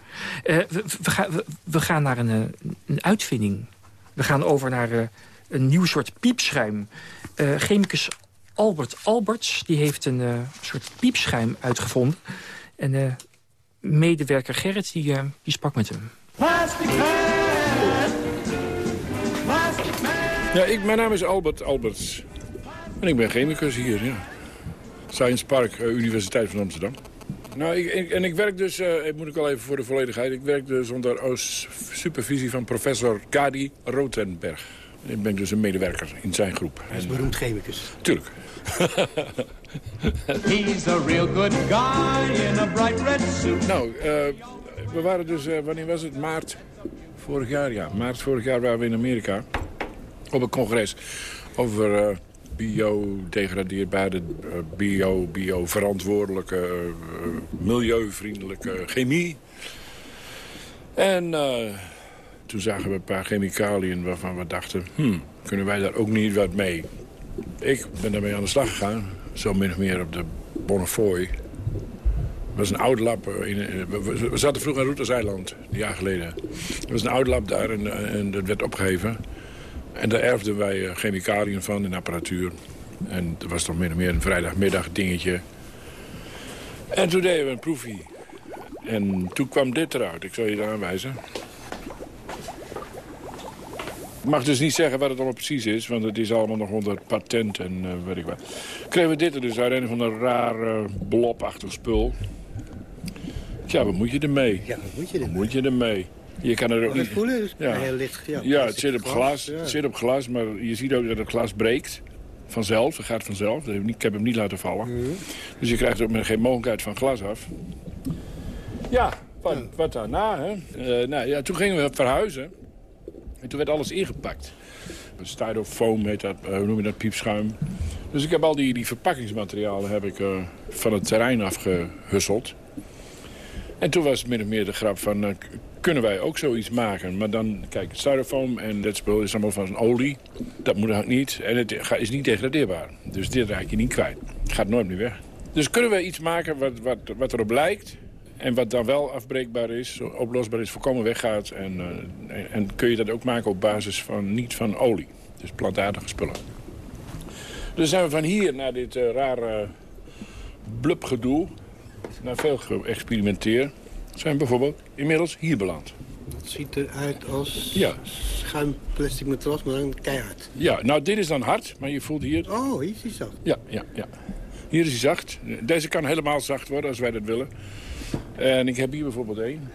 Eh, we, we, gaan, we, we gaan naar een, eh, een uitvinding. We gaan over naar een nieuw soort piepschuim. Eh, chemicus Albert Alberts. Die heeft een uh, soort piepschuim uitgevonden. En uh, medewerker Gerrit die, uh, die sprak met hem. Ja, ik, mijn naam is Albert Alberts. En ik ben chemicus hier, ja. Science Park, Universiteit van Amsterdam. Nou, ik, en ik werk dus, moet ik wel even voor de volledigheid... ik werk dus onder supervisie van professor Kadi Rotenberg. Ik ben dus een medewerker in zijn groep. Hij is beroemd chemicus. Tuurlijk. (laughs) He's a real good guy in a bright red suit. Nou, uh, we waren dus, uh, wanneer was het? Maart vorig jaar, ja. Maart vorig jaar waren we in Amerika op een congres over uh, biodegradeerbare, bio, bio-verantwoordelijke, milieuvriendelijke chemie. En toen zagen we een paar chemicaliën waarvan we dachten... Hmm, kunnen wij daar ook niet wat mee? Ik ben daarmee aan de slag gegaan. Zo min of meer op de Bonnefoy. Dat was een oude lab. In, we, zaten vroeger in Routers een jaar geleden. Er was een oude lab daar en, en dat werd opgeheven. En daar erfden wij chemicaliën van in apparatuur. En dat was toch min of meer een vrijdagmiddag dingetje. En toen deden we een proefje. En toen kwam dit eruit. Ik zal je het aanwijzen. Ik mag dus niet zeggen wat het allemaal precies is, want het is allemaal nog onder patent en uh, weet ik wat. Kregen we dit er dus uit, een van een raar uh, blobachtig spul. Ja, wat moet je ermee? Ja, wat moet je ermee? Moet je ermee? Je kan er ook niet... voelen, dus ja. heel licht. Ja, ja het zit op glas, ja. het zit op glas, maar je ziet ook dat het glas breekt. Vanzelf, het gaat vanzelf. Ik heb hem niet laten vallen. Mm -hmm. Dus je krijgt ook met geen mogelijkheid van glas af. Ja, wat, wat daarna, hè? Uh, nou, ja, toen gingen we verhuizen. En toen werd alles ingepakt. Styrofoam heet dat, uh, hoe noem je dat, piepschuim. Dus ik heb al die, die verpakkingsmaterialen heb ik, uh, van het terrein afgehusseld. En toen was min of meer de grap van, uh, kunnen wij ook zoiets maken? Maar dan, kijk, styrofoam en dat spul is allemaal van olie. Dat moet ook niet. En het is niet degradeerbaar. Dus dit raak je niet kwijt. Het gaat nooit meer weg. Dus kunnen wij iets maken wat, wat, wat erop lijkt... En wat dan wel afbreekbaar is, oplosbaar is, voorkomen weggaat. En, uh, en kun je dat ook maken op basis van niet van olie. Dus plantaardige spullen. Dus zijn we van hier naar dit uh, rare blubgedoe, naar veel geëxperimenteerd, zijn we bijvoorbeeld inmiddels hier beland. Het ziet eruit als ja. schuim plastic matras, maar dan keihard. Ja, nou dit is dan hard, maar je voelt hier... Oh, hier is hij zacht. Ja, ja, ja. Hier is hij zacht. Deze kan helemaal zacht worden als wij dat willen. En ik heb hier bijvoorbeeld één.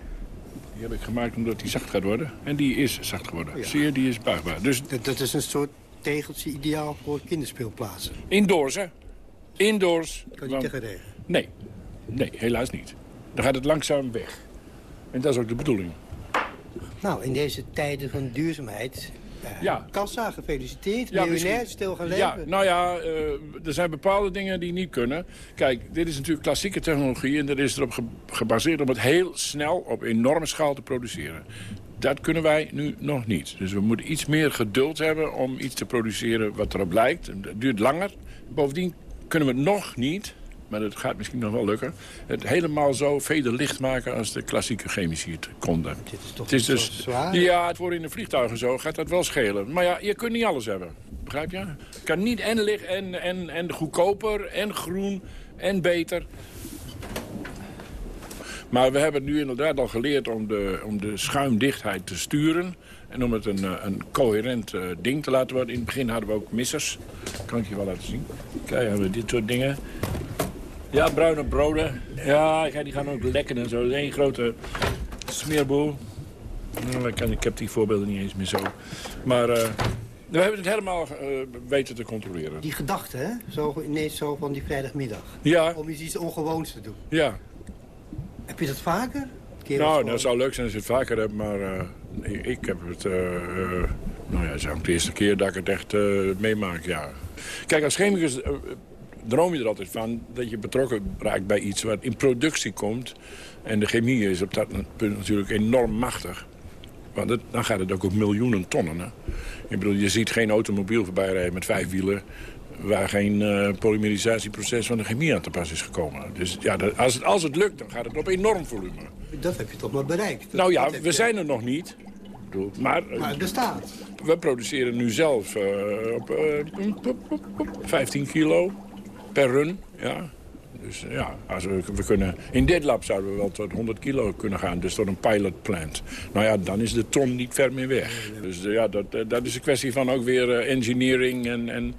Die heb ik gemaakt omdat die zacht gaat worden. En die is zacht geworden. Ja. Zie je, die is buigbaar. Dus... Dat, dat, is een soort tegeltje ideaal voor kinderspeelplaatsen. Indoors, hè? Indoors. Kan je tegen regen? Nee. Nee, helaas niet. Dan gaat het langzaam weg. En dat is ook de bedoeling. Nou, in deze tijden van duurzaamheid ja. Kassa, gefeliciteerd. Ja, Miljonair, stil gaan leven. Ja, nou ja, uh, er zijn bepaalde dingen die niet kunnen. Kijk, dit is natuurlijk klassieke technologie... en dat is erop ge gebaseerd om het heel snel op enorme schaal te produceren. Dat kunnen wij nu nog niet. Dus we moeten iets meer geduld hebben om iets te produceren wat erop lijkt. Het duurt langer. Bovendien kunnen we het nog niet maar dat gaat misschien nog wel lukken. Het helemaal zo vederlicht maken als de klassieke chemici het konden. Dit is toch het is dus, zwaar? Ja, voor in de vliegtuigen zo gaat dat wel schelen. Maar ja, je kunt niet alles hebben. Begrijp je? Het kan niet en licht en, en, en goedkoper en groen en beter. Maar we hebben nu inderdaad al geleerd om de, om de schuimdichtheid te sturen. En om het een, een coherent uh, ding te laten worden. In het begin hadden we ook missers. Kan ik je wel laten zien. Kijk, hebben we dit soort dingen. Ja, bruine broden. Ja, die gaan ook lekker en zo. Eén grote smeerboel. Nou, ik heb die voorbeelden niet eens meer zo. Maar uh, we hebben het helemaal uh, weten te controleren. Die gedachte, hè? Zo, ineens zo van die vrijdagmiddag. Ja. Om iets ongewoons te doen. Ja. Heb je dat vaker? Nou, dat zou leuk zijn als je het vaker hebt, maar uh, ik, ik, heb het... nou ja, het is de eerste keer dat ik het echt meemaak, ja. Kijk, als chemicus droom je er altijd van dat je betrokken raakt bij iets wat in productie komt. En de chemie is op dat punt natuurlijk enorm machtig. Want het, dan gaat het ook op miljoenen tonnen. Hè? Ik bedoel, je ziet geen automobiel voorbij rijden met vijf wielen... waar geen uh, polymerisatieproces van de chemie aan te pas is gekomen. Dus ja, dat, als, het, als het lukt, dan gaat het op enorm volume. Dat heb je toch maar bereikt? nou ja, we zijn er nog niet. bedoel, maar, maar het bestaat. We produceren nu zelf op, 15 kilo per run, ja. Dus ja, als we, we, kunnen, in dit lab zouden we wel tot 100 kilo kunnen gaan. Dus tot een pilot plant. Nou ja, dan is de ton niet ver meer weg. Dus ja, dat, dat is een kwestie van ook weer engineering en... en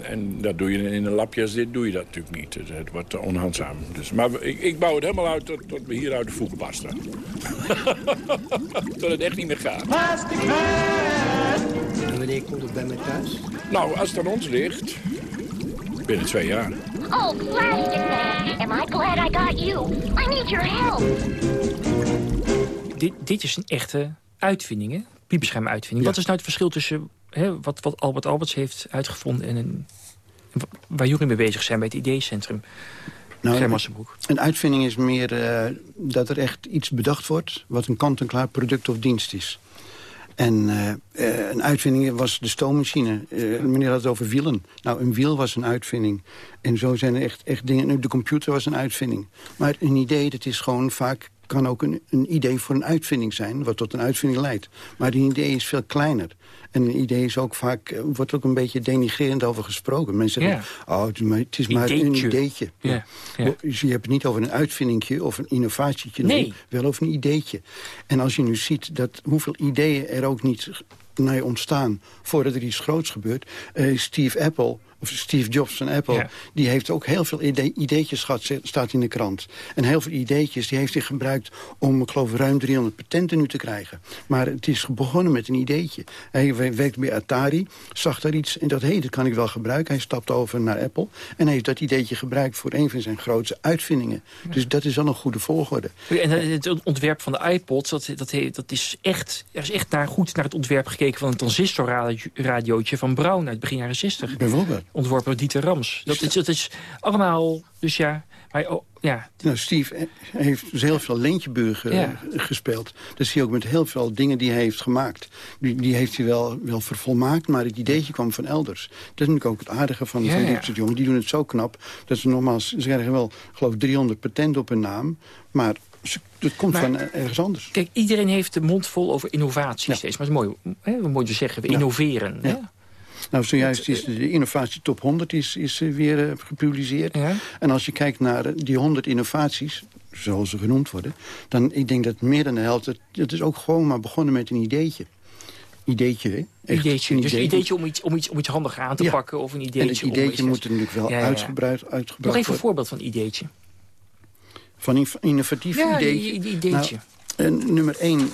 en dat doe je in een lapje als dit, doe je dat natuurlijk niet. Het, het wordt onhandzaam. Dus, maar ik, ik, bouw het helemaal uit tot, tot we hier uit de voegen barsten. (laughs) tot het echt niet meer gaat. En wanneer komt het bij mij thuis? Nou, als het aan ons ligt, binnen twee jaar. Oh, plastic man, am I glad I got you. I need your help. Dit, dit is een echte uitvinding, hè? Piepenscherm-uitvinding. Wat is nou het verschil tussen hè, wat, wat Albert Alberts heeft uitgevonden... en een, waar jullie mee bezig zijn bij het ideecentrum? Nou, een, een uitvinding is meer uh, dat er echt iets bedacht wordt... wat een kant-en-klaar product of dienst is. En uh, een uitvinding was de stoommachine. Uh, meneer had het over wielen. Nou, een wiel was een uitvinding. En zo zijn er echt, echt dingen... De computer was een uitvinding. Maar een idee, dat is gewoon vaak kan ook een, een idee voor een uitvinding zijn... wat tot een uitvinding leidt. Maar een idee is veel kleiner. En een idee is ook vaak, eh, wordt ook een beetje denigrerend over gesproken. Mensen zeggen, oh, het is maar, het is maar een ideetje. Dus je hebt het niet over een uitvindingje of een innovatietje. Nee. Wel over een ideetje. En als je nu ziet dat hoeveel ideeën er ook niet naar ontstaan... voordat er iets groots gebeurt. Uh, Steve Apple of Steve Jobs van Apple... die heeft ook heel veel ideetjes gehad, staat in de krant. En heel veel ideetjes die heeft hij gebruikt om, ik geloof, ruim 300 patenten nu te krijgen. Maar het is begonnen met een ideetje. Hij werkte bij Atari, zag daar iets en dacht, hé, hey, dat kan ik wel gebruiken. Hij stapte over naar Apple en heeft dat ideetje gebruikt... voor een van zijn grootste uitvindingen. Dus dat is wel een goede volgorde. En het ontwerp van de iPod, dat, dat, dat is echt, er is echt naar, goed naar het ontwerp gekeken... van een transistorradiootje van Brown uit begin jaren 60. Bijvoorbeeld ontworpen Dieter Rams. Dat, is, dat is allemaal, dus ja... Maar, oh, ja. Nou, Steve heeft dus heel veel Leentjeburg uh, gespeeld. Dat zie je ook met heel veel dingen die hij heeft gemaakt. Die, die heeft hij wel, wel vervolmaakt, maar het ideetje kwam van elders. Dat is natuurlijk ook het aardige van, ja, van dit jongen. Die doen het zo knap dat ze nogmaals... ze krijgen wel, geloof 300 patent op hun naam... maar het komt van ergens anders. Kijk, iedereen heeft de mond vol over innovatie steeds. Maar het is mooi, hè, we moeten zeggen, we innoveren. Ja. Nou, zojuist is de innovatie top 100 is, is eh, weer uh, gepubliceerd. Ja. En als je kijkt naar die 100 innovaties, zoals ze genoemd worden... dan ik denk dat meer dan de helft... het, is ook gewoon maar begonnen met een ideetje ideetje. Hè? Echt, ideetje. Een dus een ideetje om iets, om, iets, om iets handig aan te pakken of een ideetje. En het ideetje moet er natuurlijk wel ja, ja. uitgebreid, uitgebreid Nog even een voorbeeld van ideetje. Van een innovatief ja, ideetje? ideetje. Nou, nummer 1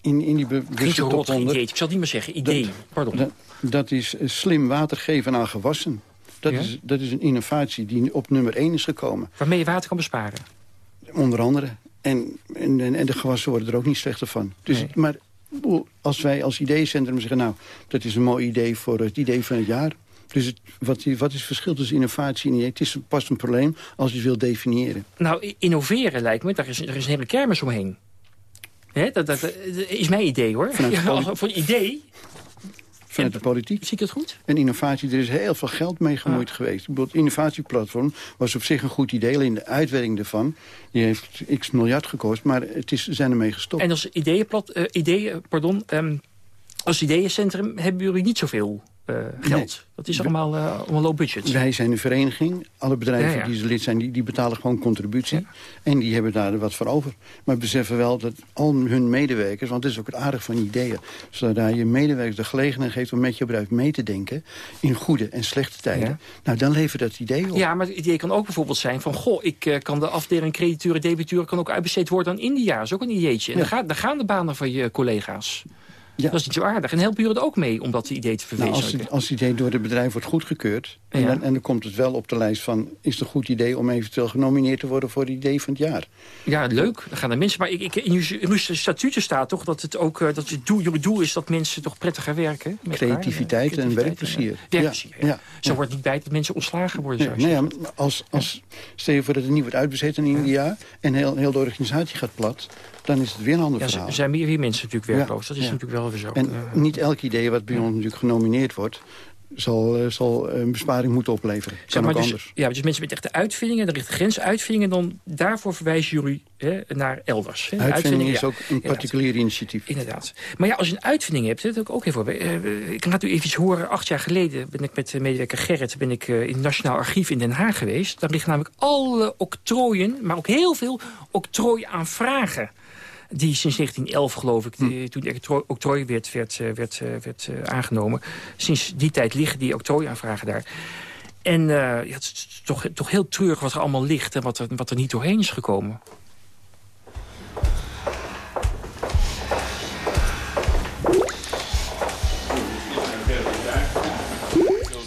in, in die bewuste 100. Ideetje. Ik zal het niet meer zeggen. Idee. Pardon. Dat is slim water geven aan gewassen. Dat, is, dat is een innovatie die op nummer 1 is gekomen. Waarmee je water kan besparen? Onder andere. En, en, en de gewassen worden er ook niet slechter van. Dus, Maar als wij als ideecentrum zeggen... nou, dat is een mooi idee voor het idee van het jaar... Dus het, wat, wat, is het verschil tussen innovatie en idee? Het is pas een probleem als je het wil definiëren. Nou, innoveren lijkt me, daar is, er is een hele kermis omheen. Dat, dat, dat, is mijn idee, hoor. Ja, voor idee vanuit de politiek. Zie ik het goed? En innovatie, er is heel veel geld mee gemoeid ah. geweest. Het innovatieplatform was op zich een goed idee. Alleen de uitwerking daarvan, die heeft x miljard gekost. Maar het is, zijn ermee gestopt. En als ideeënplat, uh, ideeën, pardon, um, als ideeëncentrum hebben jullie niet zoveel uh, geld. Dat is allemaal, allemaal low budget. Wij zijn een vereniging. Alle bedrijven die lid zijn, die, die betalen gewoon contributie. En die hebben daar wat voor over. Maar beseffen wel dat al hun medewerkers... want het is ook het aardig van ideeën... zodra je medewerkers de gelegenheid geeft om met je bedrijf mee te denken... in goede en slechte tijden. Nou, dan levert dat idee op. Ja, maar het idee kan ook bijvoorbeeld zijn van... goh, ik uh, kan de afdeling credituren, debituren... kan ook uitbesteed worden aan India. Dat is ook een ideetje. En dan, gaan, dan gaan de banen van je collega's. Ja. Dat is niet zo aardig. En helpen jullie er ook mee om dat idee te verwezenlijken? Nou, als, het, idee door het bedrijf wordt goedgekeurd... En, dan, en dan komt het wel op de lijst van... is het een goed idee om eventueel genomineerd te worden voor het idee van het jaar? Ja, leuk. Dan gaan er mensen... Maar ik, ik, in uw statuten staat toch dat het ook... Uh, dat het doel, jullie doel is dat mensen toch prettiger werken? Creativiteit, en werkplezier. Werkplezier, ja. ja. Zo wordt niet bij dat mensen ontslagen worden. Nee, nou als, als, stel je voor dat het niet wordt uitbezet in India... en heel, heel de organisatie gaat plat dan is het weer een ander verhaal. Er zijn meer, meer mensen natuurlijk werkloos. Dat is natuurlijk wel weer zo. En niet elk idee wat bij ons natuurlijk genomineerd wordt zal, uh, zal een besparing moeten opleveren. Kan maar ook dus, anders. Ja, dus mensen met echte uitvindingen, de grensuitvindingen... dan daarvoor verwijzen jullie hè, naar elders. Hè? Uitvinding, Uitvindingen, is ja. ook een particulier initiatief. Inderdaad. Maar ja, als je een uitvinding hebt, dat heb ik ook even... Uh, ik laat u even iets horen. Acht jaar geleden ben ik met medewerker Gerrit... ben ik uh, in het Nationaal Archief in Den Haag geweest. Daar liggen namelijk alle octrooien, maar ook heel veel octrooiaanvragen die sinds 1911, geloof ik, die, toen de octrooi werd, werd, werd, werd uh, aangenomen. Sinds die tijd liggen die octrooiaanvragen daar. En uh, ja, het is toch, toch heel treurig wat er allemaal ligt en wat er, wat er niet doorheen is gekomen.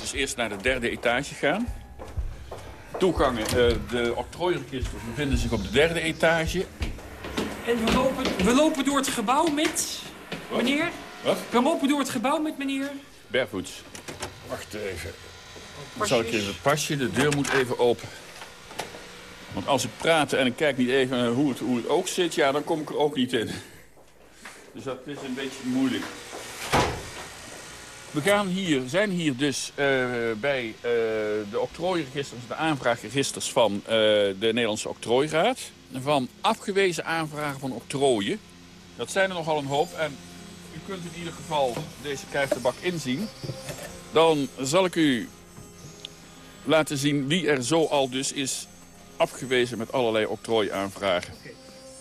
Dus eerst naar de derde etage gaan. Toegangen, uh, de octrooiregisters bevinden zich op de derde etage. En we lopen, we lopen door het gebouw met... Wat? Meneer? Wat? We lopen door het gebouw met meneer... Barefoots. Wacht even. Dan zal ik even het pasje. De deur moet even open. Want als ik praat en ik kijk niet even hoe het, hoe het ook zit... ja, dan kom ik er ook niet in. Dus dat is een beetje moeilijk. We gaan hier, zijn hier dus uh, bij uh, de octrooiregisters, de aanvraagregisters van uh, de Nederlandse Octrooiraad van afgewezen aanvragen van octrooien. Dat zijn er nogal een hoop. En u kunt in ieder geval deze kijftenbak inzien. Dan zal ik u laten zien wie er zo al dus is afgewezen met allerlei octrooiaanvragen. Okay.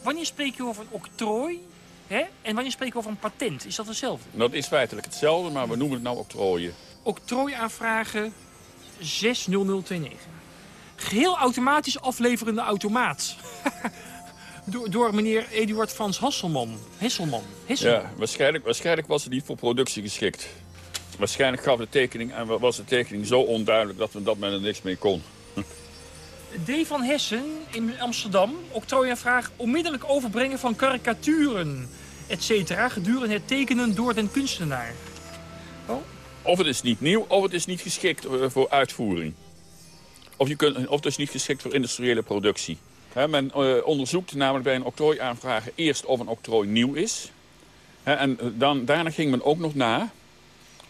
Wanneer spreek je over een octrooi hè? en wanneer spreek je over een patent? Is dat hetzelfde? Dat is feitelijk hetzelfde, maar we noemen het nou octrooien. Octrooiaanvragen 60029. Geheel automatisch afleverende automaat. (laughs) door, door meneer Eduard Frans Hasselman. Hesselman. Hesselman. Ja, waarschijnlijk, waarschijnlijk was het niet voor productie geschikt. Waarschijnlijk gaf de tekening en was de tekening zo onduidelijk dat, we, dat men er niks mee kon. D. van Hessen in Amsterdam. Octrooiaanvraag onmiddellijk overbrengen van karikaturen, etc. gedurende het tekenen door den kunstenaar. Oh. Of het is niet nieuw, of het is niet geschikt voor uitvoering. Of, je kunt, of het is niet geschikt voor industriële productie. He, men uh, onderzoekt namelijk bij een octrooiaanvraag eerst of een octrooi nieuw is. He, en dan, daarna ging men ook nog na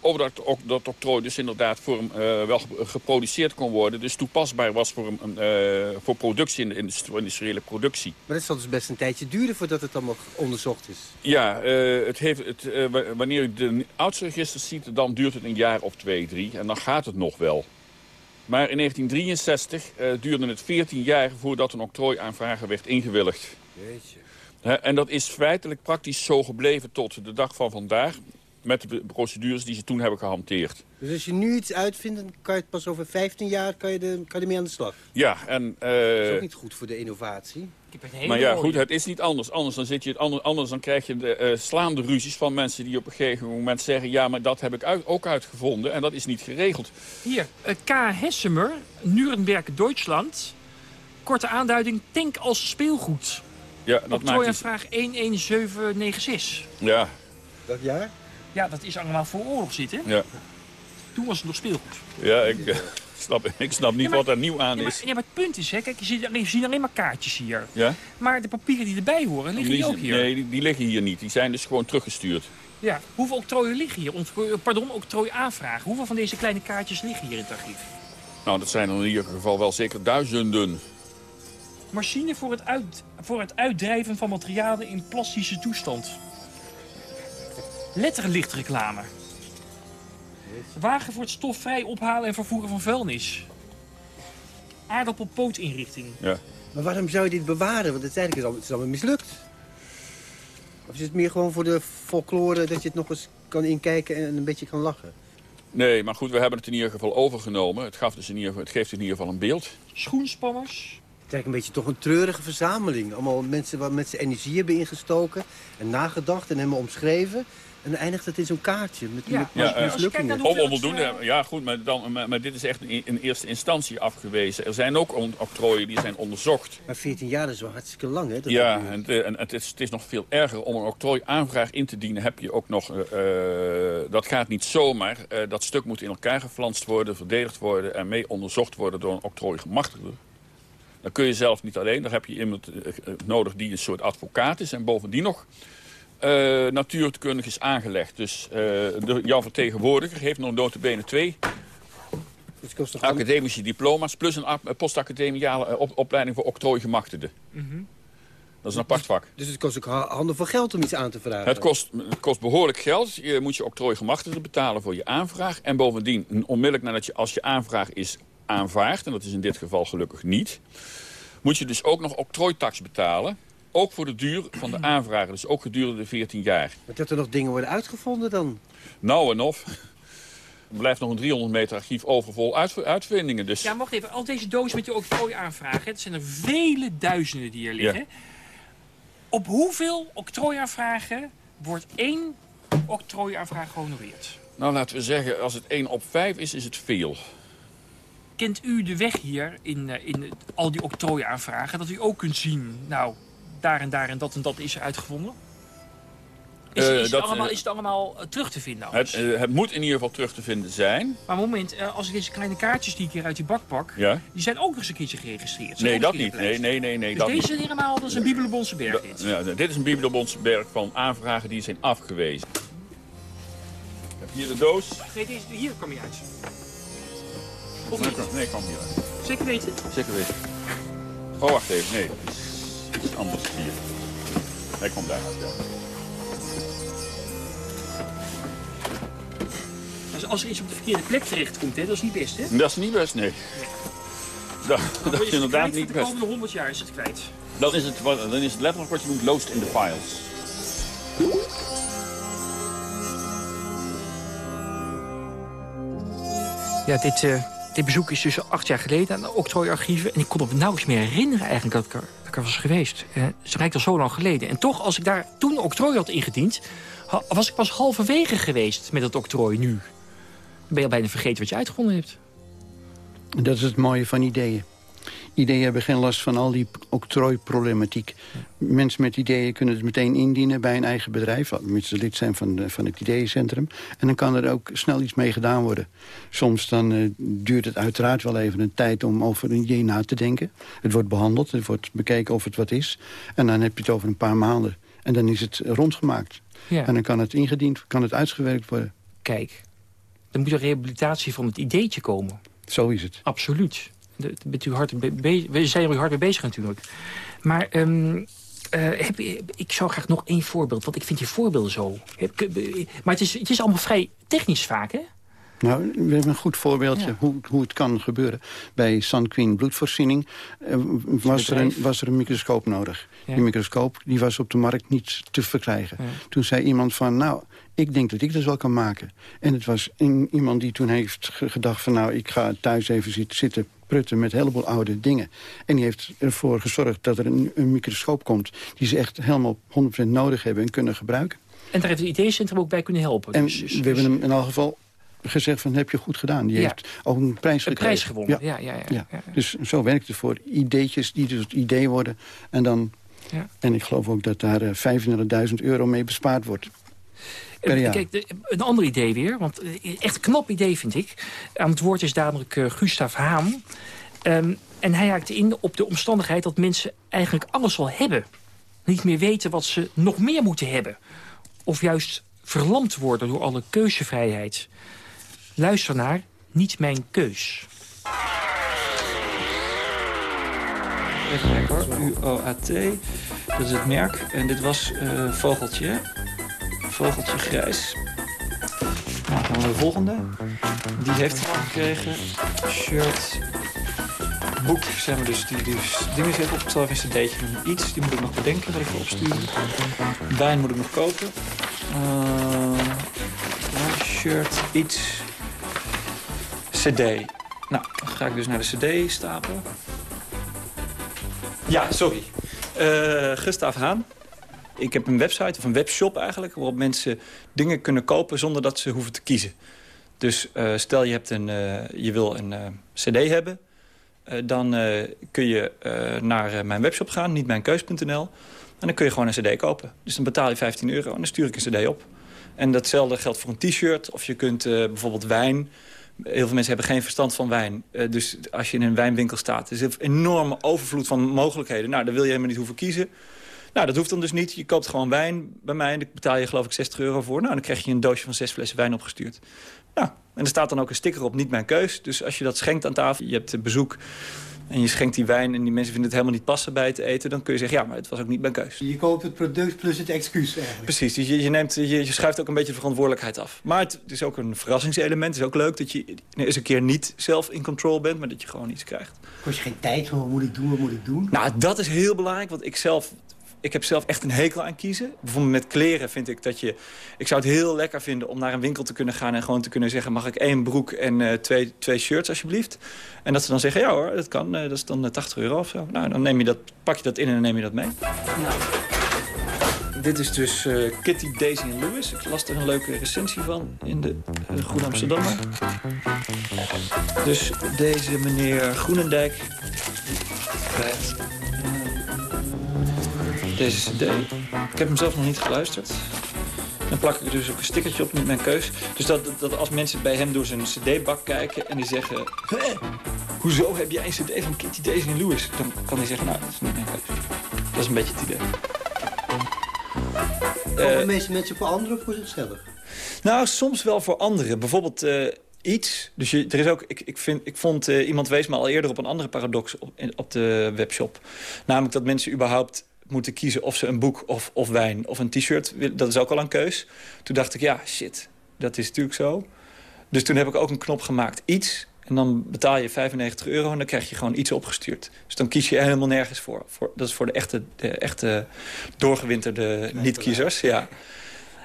of dat, dat octrooi dus inderdaad voor uh, wel geproduceerd kon worden. Dus toepasbaar was voor, uh, voor productie in de industriële productie. Maar dat zal dus best een tijdje duren voordat het allemaal onderzocht is. Ja, uh, het heeft, het, wanneer u de oudste registers ziet, dan duurt het een jaar of twee, drie. En dan gaat het nog wel. Maar in 1963 uh, duurde het 14 jaar voordat een octrooiaanvrager werd ingewilligd. Jeetje. Uh, en dat is feitelijk praktisch zo gebleven tot de dag van vandaag... met de procedures die ze toen hebben gehanteerd. Dus als je nu iets uitvindt, dan kan je het pas over 15 jaar kan je, de, kan je ermee aan de slag? Ja, en... Uh, dat is ook niet goed voor de innovatie. Maar ja, goed, het is niet anders. Anders dan, zit je het anders, anders dan krijg je de uh, slaande ruzies van mensen die op een gegeven moment zeggen... ja, maar dat heb ik uit, ook uitgevonden en dat is niet geregeld. Hier, uh, K. Hessemer, Nuremberg, Duitsland. Korte aanduiding, tank als speelgoed. Ja, dat maakt iets... vraag 11796. Ja. Dat jaar? Ja, dat is allemaal voor oorlog zitten. Ja. Toen was het nog speelgoed. Ja, ik, uh, snap, (laughs) ik snap niet ja, maar, wat er nieuw aan ja, is. Ja, maar het punt is, hè, kijk, je ziet, je ziet alleen maar kaartjes hier. Ja? Maar de papieren die erbij horen, liggen die, ook hier? Nee, die, die, liggen hier niet. Die zijn dus gewoon teruggestuurd. Ja, hoeveel octrooien liggen hier? Pardon, octrooi aanvragen. Hoeveel van deze kleine kaartjes liggen hier in het archief? Nou, dat zijn er in ieder geval wel zeker duizenden. Machine voor het, uit, voor het uitdrijven van materialen in plastische toestand. Letterlichtreclame. Wagen voor het stofvrij ophalen en vervoeren van vuilnis. Aardappelpootinrichting. Ja. Maar waarom zou je dit bewaren? Want uiteindelijk is het, het is allemaal mislukt. Of is het meer gewoon voor de folklore dat je het nog eens kan inkijken en een beetje kan lachen? Nee, maar goed, we hebben het in ieder geval overgenomen. Het, gaf dus in ieder geval, het geeft in ieder geval een beeld. Schoenspanners. Het is eigenlijk een beetje toch een treurige verzameling. Allemaal mensen waar mensen energie hebben ingestoken en nagedacht en helemaal omschreven. En dan eindigt het in zo'n kaartje met, ja. met ja, mislukkingen. Of onvoldoende. Ja, goed, maar, dan, maar, maar, dit is echt in, in eerste instantie afgewezen. Er zijn ook octrooien die zijn onderzocht. Maar 14 jaar is wel hartstikke lang, hè? Dat ja, en, en het, is, het is nog veel erger. Om een octrooiaanvraag in te dienen heb je ook nog... Uh, dat gaat niet zomaar. Uh, dat stuk moet in elkaar geflanst worden, verdedigd worden... en mee onderzocht worden door een octrooigemachtigde. Dan kun je zelf niet alleen. Daar heb je iemand nodig die een soort advocaat is. En bovendien nog uh, natuurkundig is aangelegd. Dus uh, de, jouw vertegenwoordiger heeft nog notabene twee academische diploma's... plus een postacademiale op, opleiding voor octrooigemachtigden. Mm -hmm. Dat is een apart vak. Dus het kost ook handen voor geld om iets aan te vragen? Het kost, het kost behoorlijk geld. Je moet je octrooigemachtigde betalen voor je aanvraag. En bovendien, onmiddellijk nadat je, als je aanvraag is aanvaard... en dat is in dit geval gelukkig niet... moet je dus ook nog octrooitax betalen... Ook voor de duur van de aanvragen, dus ook gedurende de 14 jaar. Maar dat er nog dingen worden uitgevonden dan? Nou en of. Er blijft nog een 300 meter archief over vol uitvindingen. Dus... Ja, wacht even. Al deze dozen met je octrooi aanvragen, het zijn er vele duizenden die hier liggen. Op hoeveel octrooiaanvragen wordt één octrooiaanvraag gehonoreerd? Nou, laten we zeggen, als het 1 op 5 is, is het veel. Kent u de weg hier in, eh, in al die octrooiaanvragen? Dat u ook kunt zien, nou, daar en daar en dat en dat is er uitgevonden? Is, is, het, allemaal, is het allemaal terug te vinden? Het, het, moet in ieder geval terug te vinden zijn. Maar moment, als ik deze kleine kaartjes die ik hier uit die bak pak... Ja? die zijn ook nog eens een keertje geregistreerd. Nee, dat niet. Nee, nee, nee, nee, dus dat deze niet. helemaal, dat is een Bibelbondse berg dit. Ja, dit is een Bibelbondse berg van aanvragen die zijn afgewezen. Ik heb hier de doos. Nee, deze, hier kwam hij uit. Of niet? Nee, kwam hier uit. Zeker weten? Zeker weten. Oh, wacht even. Nee, is anders hier. Hij komt daar ja. Dus als er iets op de verkeerde plek terechtkomt, hè, dat is niet best, hè? Dat is niet best, nee. Dat, dat is inderdaad niet best. De komende 100 jaar is het kwijt. Dan is het, dan is het letterlijk wat je noemt lost in the files. Ja, dit, uh, dit bezoek is dus acht jaar geleden aan de octrooiarchieven. En ik kon me nauwelijks meer herinneren eigenlijk dat ik er, dat was geweest. Uh, het lijkt al zo lang geleden. En toch, als ik daar toen octrooi had ingediend... was ik pas halverwege geweest met het octrooi nu. Dan ben je al bijna vergeten wat je uitgevonden hebt. Dat is het mooie van ideeën. Ideeën hebben geen last van al die octrooiproblematiek. Mensen met ideeën kunnen het meteen indienen bij een eigen bedrijf... mits ze lid zijn van, de, van het ideeëncentrum. En dan kan er ook snel iets mee gedaan worden. Soms dan uh, duurt het uiteraard wel even een tijd om over een idee na te denken. Het wordt behandeld, het wordt bekeken of het wat is. En dan heb je het over een paar maanden. En dan is het rondgemaakt. Ja. En dan kan het ingediend, kan het uitgewerkt worden. Kijk, dan moet er rehabilitatie van het ideetje komen. Zo is het. Absoluut. Bent u hard we zijn er hard mee bezig natuurlijk. Maar um, uh, heb, ik zou graag nog één voorbeeld, want ik vind je voorbeelden zo. Heb, maar het is, het is allemaal vrij technisch vaak, hè? Nou, we hebben een goed voorbeeldje ja. hoe, hoe het kan gebeuren. Bij Sunqueen bloedvoorziening uh, was, er een, was er een microscoop nodig. Ja. Die microscoop die was op de markt niet te verkrijgen. Ja. Toen zei iemand van, nou, ik denk dat ik dat wel kan maken. En het was een, iemand die toen heeft gedacht van... nou, ik ga thuis even zitten prutten met een heleboel oude dingen. En die heeft ervoor gezorgd dat er een, een microscoop komt... die ze echt helemaal 100% nodig hebben en kunnen gebruiken. En daar heeft het IT-centrum ook bij kunnen helpen. En dus, dus, we hebben hem in elk geval gezegd van heb je goed gedaan. Die ja. heeft ook een prijs. Een prijs gewonnen, ja. Ja, ja, ja. Dus zo werkt het voor ideetjes die dus het idee worden. En, dan, ja. en ik geloof ook dat daar uh, 35.000 euro mee bespaard wordt. Kijk, een ander idee weer, want echt een knap idee vind ik. Aan het woord is dadelijk uh, Gustav Haan. Um, en hij haakte in op de omstandigheid dat mensen eigenlijk alles al hebben. Niet meer weten wat ze nog meer moeten hebben. Of juist verlamd worden door alle keuzevrijheid. Luister naar Niet Mijn Keus. Even kijken hoor, U-O-A-T. Dat is het merk. En dit was uh, Vogeltje. Vogeltje grijs. Nou, dan de volgende. Die heeft hij gekregen. Shirt. Boek, zeg maar, dus die, die dingen zitten op. zelf is een cd'tje met iets. Die moet ik nog bedenken, dat ik opsturen. Wijn moet ik nog kopen. Uh, shirt, iets. CD. Nou, dan ga ik dus naar de CD-stapel. Ja, sorry. Uh, Gustav Haan. Ik heb een website, of een webshop eigenlijk... waarop mensen dingen kunnen kopen zonder dat ze hoeven te kiezen. Dus uh, stel je, hebt een, uh, je wil een cd hebben... dan kun je naar mijn webshop gaan, niet mijnkeus.nl... en dan kun je gewoon een cd kopen. Dus dan betaal je 15 euro en dan stuur ik een cd op. En datzelfde geldt voor een t-shirt. Of je kunt bijvoorbeeld wijn Heel veel mensen hebben geen verstand van wijn. Dus als je in een wijnwinkel staat... is een enorme overvloed van mogelijkheden. Nou, daar wil je helemaal niet hoeven kiezen. Nou, dat hoeft dan dus niet. Je koopt gewoon wijn bij mij en daar betaal je geloof ik 60 euro voor. Nou, dan krijg je een doosje van zes flessen wijn opgestuurd. Nou, en er staat dan ook een sticker op, niet mijn keus. Dus als je dat schenkt aan tafel, je hebt bezoek en je schenkt die wijn... en die mensen vinden het helemaal niet passen bij het eten... dan kun je zeggen, ja, maar het was ook niet mijn keus. Je koopt het product plus het excuus eigenlijk. Precies, dus je, je, neemt, je, je schuift ook een beetje de verantwoordelijkheid af. Maar het, is ook een verrassingselement. Het is ook leuk dat je eens een keer niet zelf in control bent... maar dat je gewoon iets krijgt. Kost je geen tijd, wat moet ik doen, wat moet ik doen? Nou, dat is heel belangrijk, want ik zelf ik heb zelf echt een hekel aan kiezen. Bijvoorbeeld met kleren vind ik dat je... Ik zou het heel lekker vinden om naar een winkel te kunnen gaan... en gewoon te kunnen zeggen, mag ik één broek en uh, twee, twee shirts alsjeblieft? En dat ze dan zeggen, ja hoor, dat kan. Uh, dat is dan 80 euro of zo. Nou, dan neem je dat, pak je dat in en dan neem je dat mee. Nou. Dit is dus Kitty, Daisy en Lewis. Ik las er een leuke recensie van in de uh, Groen Amsterdammer. Dus deze meneer Groenendijk... deze cd. Ik heb hem zelf nog niet geluisterd. Dan plak ik er dus ook een stickertje op, niet mijn keus. Dus dat, dat als mensen bij hem door zijn cd-bak kijken en die zeggen... Hé, hoezo heb jij een cd van Kitty, Daisy en Lewis? Dan kan hij zeggen, nou, dat is niet mijn keus. Dat is een beetje het idee. Komen uh, meeste mensen voor anderen of voor zichzelf? Nou, soms wel voor anderen. Bijvoorbeeld... Uh, iets. Dus je, er is ook, ik, ik, vind, ik vond, uh, iemand wees me al eerder op een andere paradox op, op de webshop. Namelijk dat mensen überhaupt moeten kiezen of ze een boek of, of wijn of een t-shirt... dat is ook al een keus. Toen dacht ik, ja, shit, dat is natuurlijk zo. Dus toen heb ik ook een knop gemaakt, iets... En dan betaal je 95 euro en dan krijg je gewoon iets opgestuurd. Dus dan kies je helemaal nergens voor. voor dat is voor de echte, de echte doorgewinterde niet-kiezers. Ja.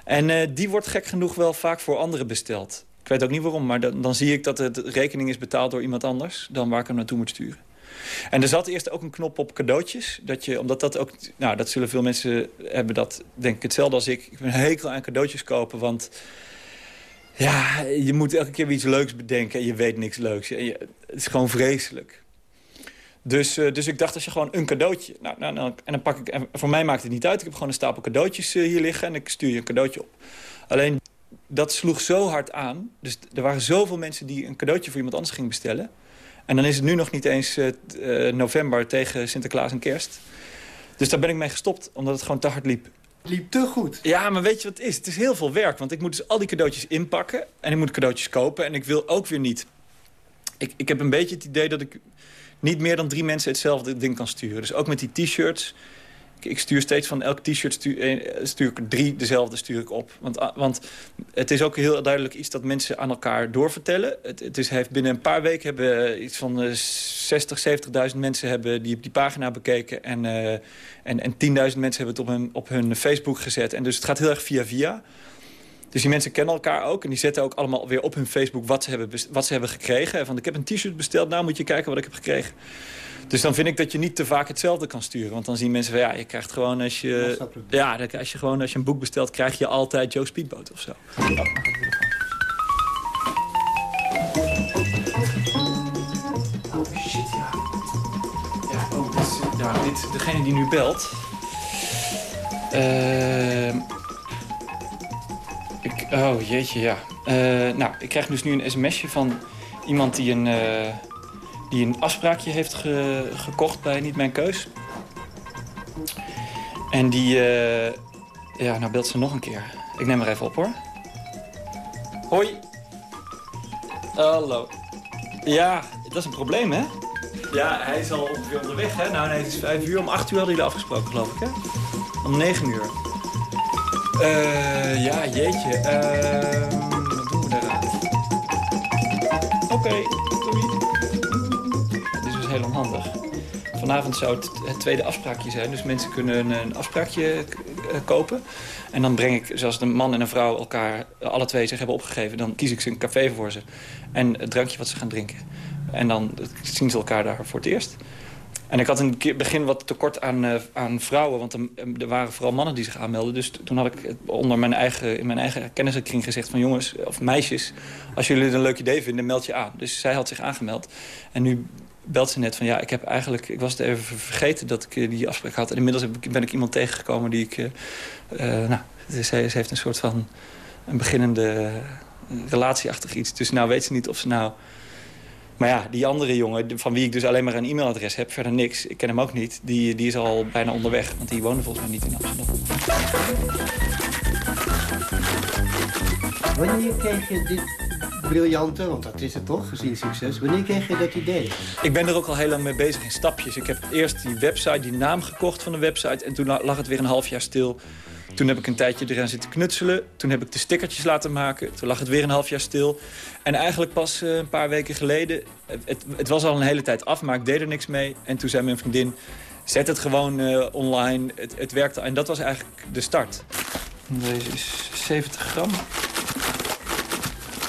En uh, die wordt gek genoeg wel vaak voor anderen besteld. Ik weet ook niet waarom, maar dan, dan zie ik dat de rekening is betaald door iemand anders... dan waar ik hem naartoe moet sturen. En er zat eerst ook een knop op cadeautjes. Dat je, omdat dat ook, nou, dat zullen veel mensen hebben dat, denk ik, hetzelfde als ik. Ik ben hekel aan cadeautjes kopen, want... Ja, je moet elke keer weer iets leuks bedenken en je weet niks leuks. Je, het is gewoon vreselijk. Dus, uh, dus ik dacht, als je gewoon een cadeautje... Nou, nou, nou, en dan pak ik, en voor mij maakt het niet uit. Ik heb gewoon een stapel cadeautjes uh, hier liggen en ik stuur je een cadeautje op. Alleen, dat sloeg zo hard aan. Dus er waren zoveel mensen die een cadeautje voor iemand anders gingen bestellen. En dan is het nu nog niet eens uh, november tegen Sinterklaas en kerst. Dus daar ben ik mee gestopt, omdat het gewoon te hard liep. Het liep te goed. Ja, maar weet je wat het is? Het is heel veel werk, want ik moet dus al die cadeautjes inpakken... en ik moet cadeautjes kopen en ik wil ook weer niet... Ik, ik heb een beetje het idee dat ik niet meer dan drie mensen hetzelfde ding kan sturen. Dus ook met die t-shirts ik stuur steeds van elk t-shirt stuur, eh, stuur, ik drie dezelfde stuur ik op. Want, ah, want het is ook heel duidelijk iets dat mensen aan elkaar doorvertellen. Het, het is, heeft binnen een paar weken hebben iets van uh, 60, 70.000 mensen hebben die, die pagina bekeken. En, uh, en, en 10.000 mensen hebben het op hun, op hun Facebook gezet. En dus het gaat heel erg via via. Dus die mensen kennen elkaar ook. En die zetten ook allemaal weer op hun Facebook wat ze hebben, wat ze hebben gekregen. Van ik heb een t-shirt besteld, nou moet je kijken wat ik heb gekregen. Dus dan vind ik dat je niet te vaak hetzelfde kan sturen. Want dan zien mensen van ja, je krijgt gewoon als je... Ja, als je gewoon als je een boek bestelt, krijg je altijd Joe Speedboat of zo. Oh shit, ja. Ja, oh, dit, ja, dit, degene die nu belt. Uh, ik, oh jeetje, ja. Uh, nou, ik krijg dus nu een sms'je van iemand die een... Uh, die een afspraakje heeft gekocht bij Niet Mijn Keus. En die... Uh, ja, nou belt ze nog een keer. Ik neem er even op, hoor. Hoi. Hallo. Ja, dat is een probleem, hè? Ja, hij is al ongeveer onderweg, hè? Nou, nee, het is vijf uur. Om acht uur hadden jullie afgesproken, geloof ik, hè? Om negen uur. Uh, ja, jeetje. Uh, wat doen we daaraan? Oké. Okay heel onhandig. Vanavond zou het, het, tweede afspraakje zijn. Dus mensen kunnen een, afspraakje eh, kopen. En dan breng ik, zoals een man en een vrouw elkaar alle twee zich hebben opgegeven... dan kies ik ze een café voor ze. En het drankje wat ze gaan drinken. En dan zien ze elkaar daar voor het eerst. En ik had in het begin wat tekort aan, uh, aan vrouwen, want er, waren vooral mannen die zich aanmelden. Dus toen had ik onder mijn eigen, in mijn eigen kennissenkring gezegd van jongens, of meisjes, als jullie het een leuk idee vinden, meld je aan. Dus zij had zich aangemeld. En nu belt ze net van ja, ik heb eigenlijk, ik was het even vergeten dat ik eh, die afspraak had. En inmiddels ben ik iemand tegengekomen die ik, nou, ze, ze, heeft een soort van een beginnende relatieachtig iets. Dus nou weet ze niet of ze nou Maar ja, die andere jongen, van wie ik dus alleen maar een e-mailadres heb, verder niks. Ik ken hem ook niet. Die, die is al bijna onderweg, want die woonde volgens mij niet in Amsterdam. Wanneer kreeg je dit briljante, want dat is het toch, gezien succes. Wanneer kreeg je dat idee? Ik ben er ook al heel lang mee bezig in stapjes. Ik heb eerst die website, die naam gekocht van de website... en toen lag het weer een half jaar stil. Toen heb ik een tijdje eraan zitten knutselen. Toen heb ik de stickertjes laten maken. Toen lag het weer een half jaar stil. En eigenlijk pas eh, een paar weken geleden... Het, het, was al een hele tijd af, maar ik deed er niks mee. En toen zei mijn vriendin... Zet het gewoon uh, online. Het, het werkte. En dat was eigenlijk de start. Deze is 70 gram.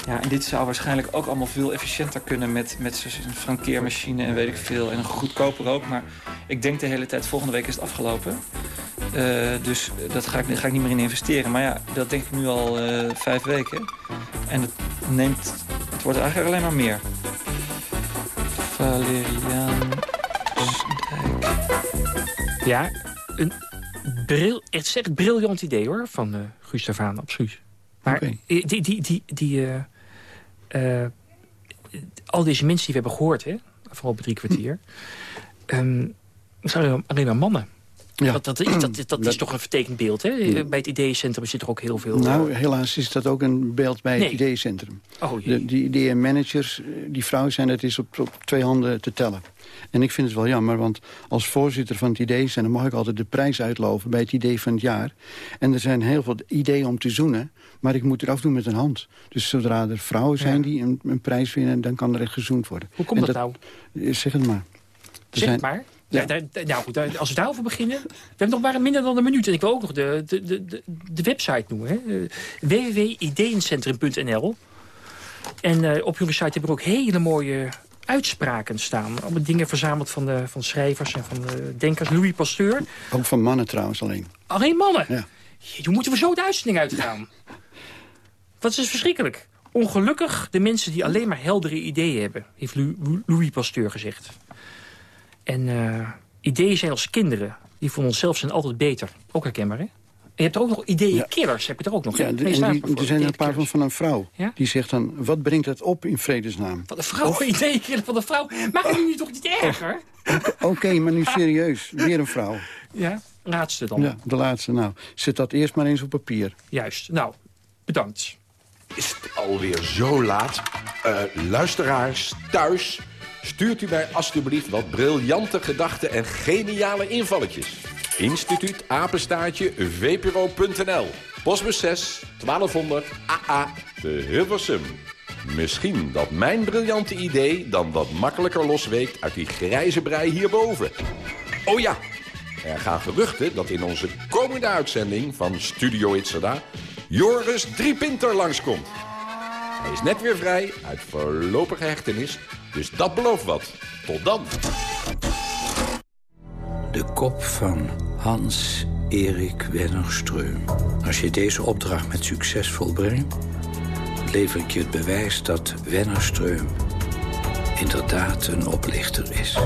Ja, en dit zou waarschijnlijk ook allemaal veel efficiënter kunnen... met, met een frankeermachine en weet ik veel. En goedkoper ook. Maar ik denk de hele tijd, volgende week is het afgelopen. Uh, dus dat ga ik, ga ik niet meer in investeren. Maar ja, dat denk ik nu al uh, vijf weken. En het, neemt, het wordt eigenlijk alleen maar meer. Valeriaan Ja, een bril, het echt briljant idee hoor, van uh, Gustav Haan, absoluut. Maar okay. die, die, die, die uh, al deze mensen die we hebben gehoord, hè, vooral op drie kwartier... Um, zijn alleen maar mannen. Ja. Dat, dat, dat, dat, is toch een vertekend beeld, hè? Bij het ideeëncentrum zit er ook heel veel... Nou, helaas is dat ook een beeld bij het ideeëncentrum. Oh, de, die ideeënmanagers, die vrouwen zijn, dat is op, op twee handen te tellen. En ik vind het wel jammer, want als voorzitter van het ideeëncentrum... mag ik altijd de prijs uitloven bij het idee van het jaar. En er zijn heel veel ideeën om te zoenen... maar ik moet het afdoen met een hand. Dus zodra er vrouwen zijn die een, een, prijs winnen... dan kan er echt gezoend worden. Hoe komt dat, nou? Zeg het maar. zeg het maar. Ja. Daar, nou goed, als we daarover beginnen. We hebben nog maar minder dan een minuut. En ik wil ook nog de, de, de, de website noemen. Hè. www.ideeëncentrum.nl En uh, op jullie site hebben we ook hele mooie uitspraken staan. Allemaal dingen verzameld van, de, van schrijvers en van de denkers. Louis Pasteur. Ook van mannen trouwens alleen. Alleen mannen? Ja. Je moeten we zo de uitzending uitgaan. Wat is verschrikkelijk. Ongelukkig de mensen die alleen maar heldere ideeën hebben. Heeft Louis Pasteur gezegd. En uh, ideeën zijn als kinderen. Die van onszelf zijn altijd beter. Ook herkenbaar, hè? En je hebt er ook nog ideeënkillers, heb je er ook nog. Ja, de, en die, er zijn er een paar van, van een vrouw. Ja? Die zegt dan, wat brengt het op in vredesnaam? Van de vrouw, (laughs) ideeënkiller van de vrouw. Maak het nu toch niet erger? Oké, okay, maar nu serieus. Weer een vrouw. Ja, laatste dan. Ja, de laatste. Nou, zet dat eerst maar eens op papier. Juist. Nou, bedankt. Is het alweer zo laat? Uh, luisteraars, thuis... Stuurt u mij alstublieft wat briljante gedachten en geniale invalletjes. Instituut Apenstaartje VPRO.nl Postbus 6 1200 AA de Hilversum. Misschien dat mijn briljante idee dan wat makkelijker losweekt uit die grijze brei hierboven. Oh ja, er gaan geruchten dat in onze komende uitzending van Studio Itzada... Joris Driepinter langskomt. Hij is net weer vrij uit voorlopige hechtenis dus dat belooft wat. Tot dan. De kop van Hans-Erik Wennerstreum. Als je deze opdracht met succes volbrengt... lever ik je het bewijs dat Wennerstreum inderdaad een oplichter is.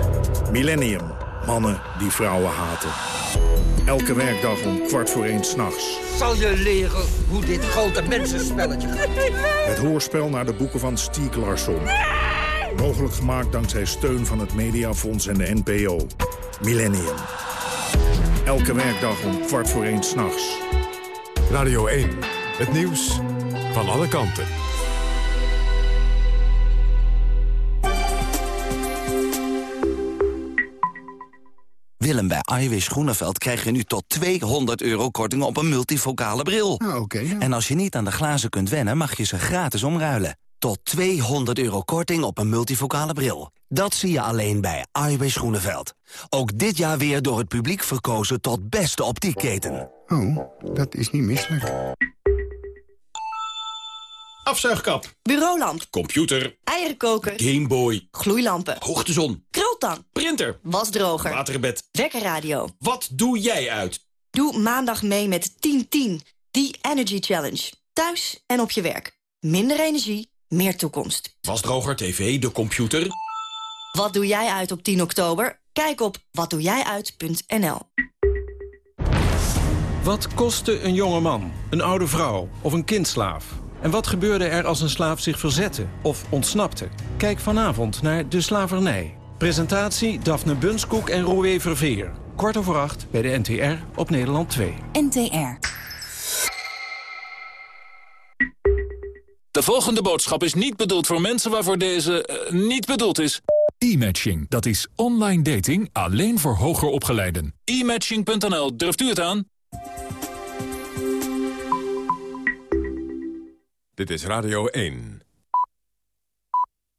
Millennium. Mannen die vrouwen haten. Elke werkdag om kwart voor één s'nachts. Zal je leren hoe dit grote mensenspelletje gaat? Het hoorspel naar de boeken van Stieg Larsson. Mogelijk gemaakt dankzij steun van het Mediafonds en de NPO. Millennium. Elke werkdag om kwart voor één s'nachts. Radio 1. Het nieuws van alle kanten. Willem, bij Iwis Groeneveld krijg je nu tot 200 euro korting op een multifocale bril. Ah, oké. En als je niet aan de glazen kunt wennen, mag je ze gratis omruilen. Tot 200 euro korting op een multifocale bril. Dat zie je alleen bij Eyewear Groeneveld. Ook dit jaar weer door het publiek verkozen tot beste optiekketen. Oh, dat is niet misselijk. Afzuigkap. Bureaulamp. Computer. Eierenkoker. Gameboy. Gloeilampen. Hoogtezon. Krultang. Printer. Wasdroger. Waterbed. Wekkerradio. Wat doe jij uit? Doe maandag mee met 1010. Die Energy Challenge. Thuis en op je werk. Minder energie meer toekomst. Wasdroger, tv, de computer. Wat doe jij uit op 10 oktober? Kijk op watdoejijuit.nl. Wat kostte een jonge man, een oude vrouw of een kindslaaf? En wat gebeurde er als een slaaf zich verzette of ontsnapte? Kijk vanavond naar De Slavernij. Presentatie Daphne Bunskoek en Roué Verveer. Kwart over acht bij de NTR op Nederland 2. NTR. De volgende boodschap is niet bedoeld voor mensen waarvoor deze eh, niet bedoeld is. E-matching, dat is online dating alleen voor hoger opgeleiden. E-matching.nl, durft u het aan? Dit is Radio 1.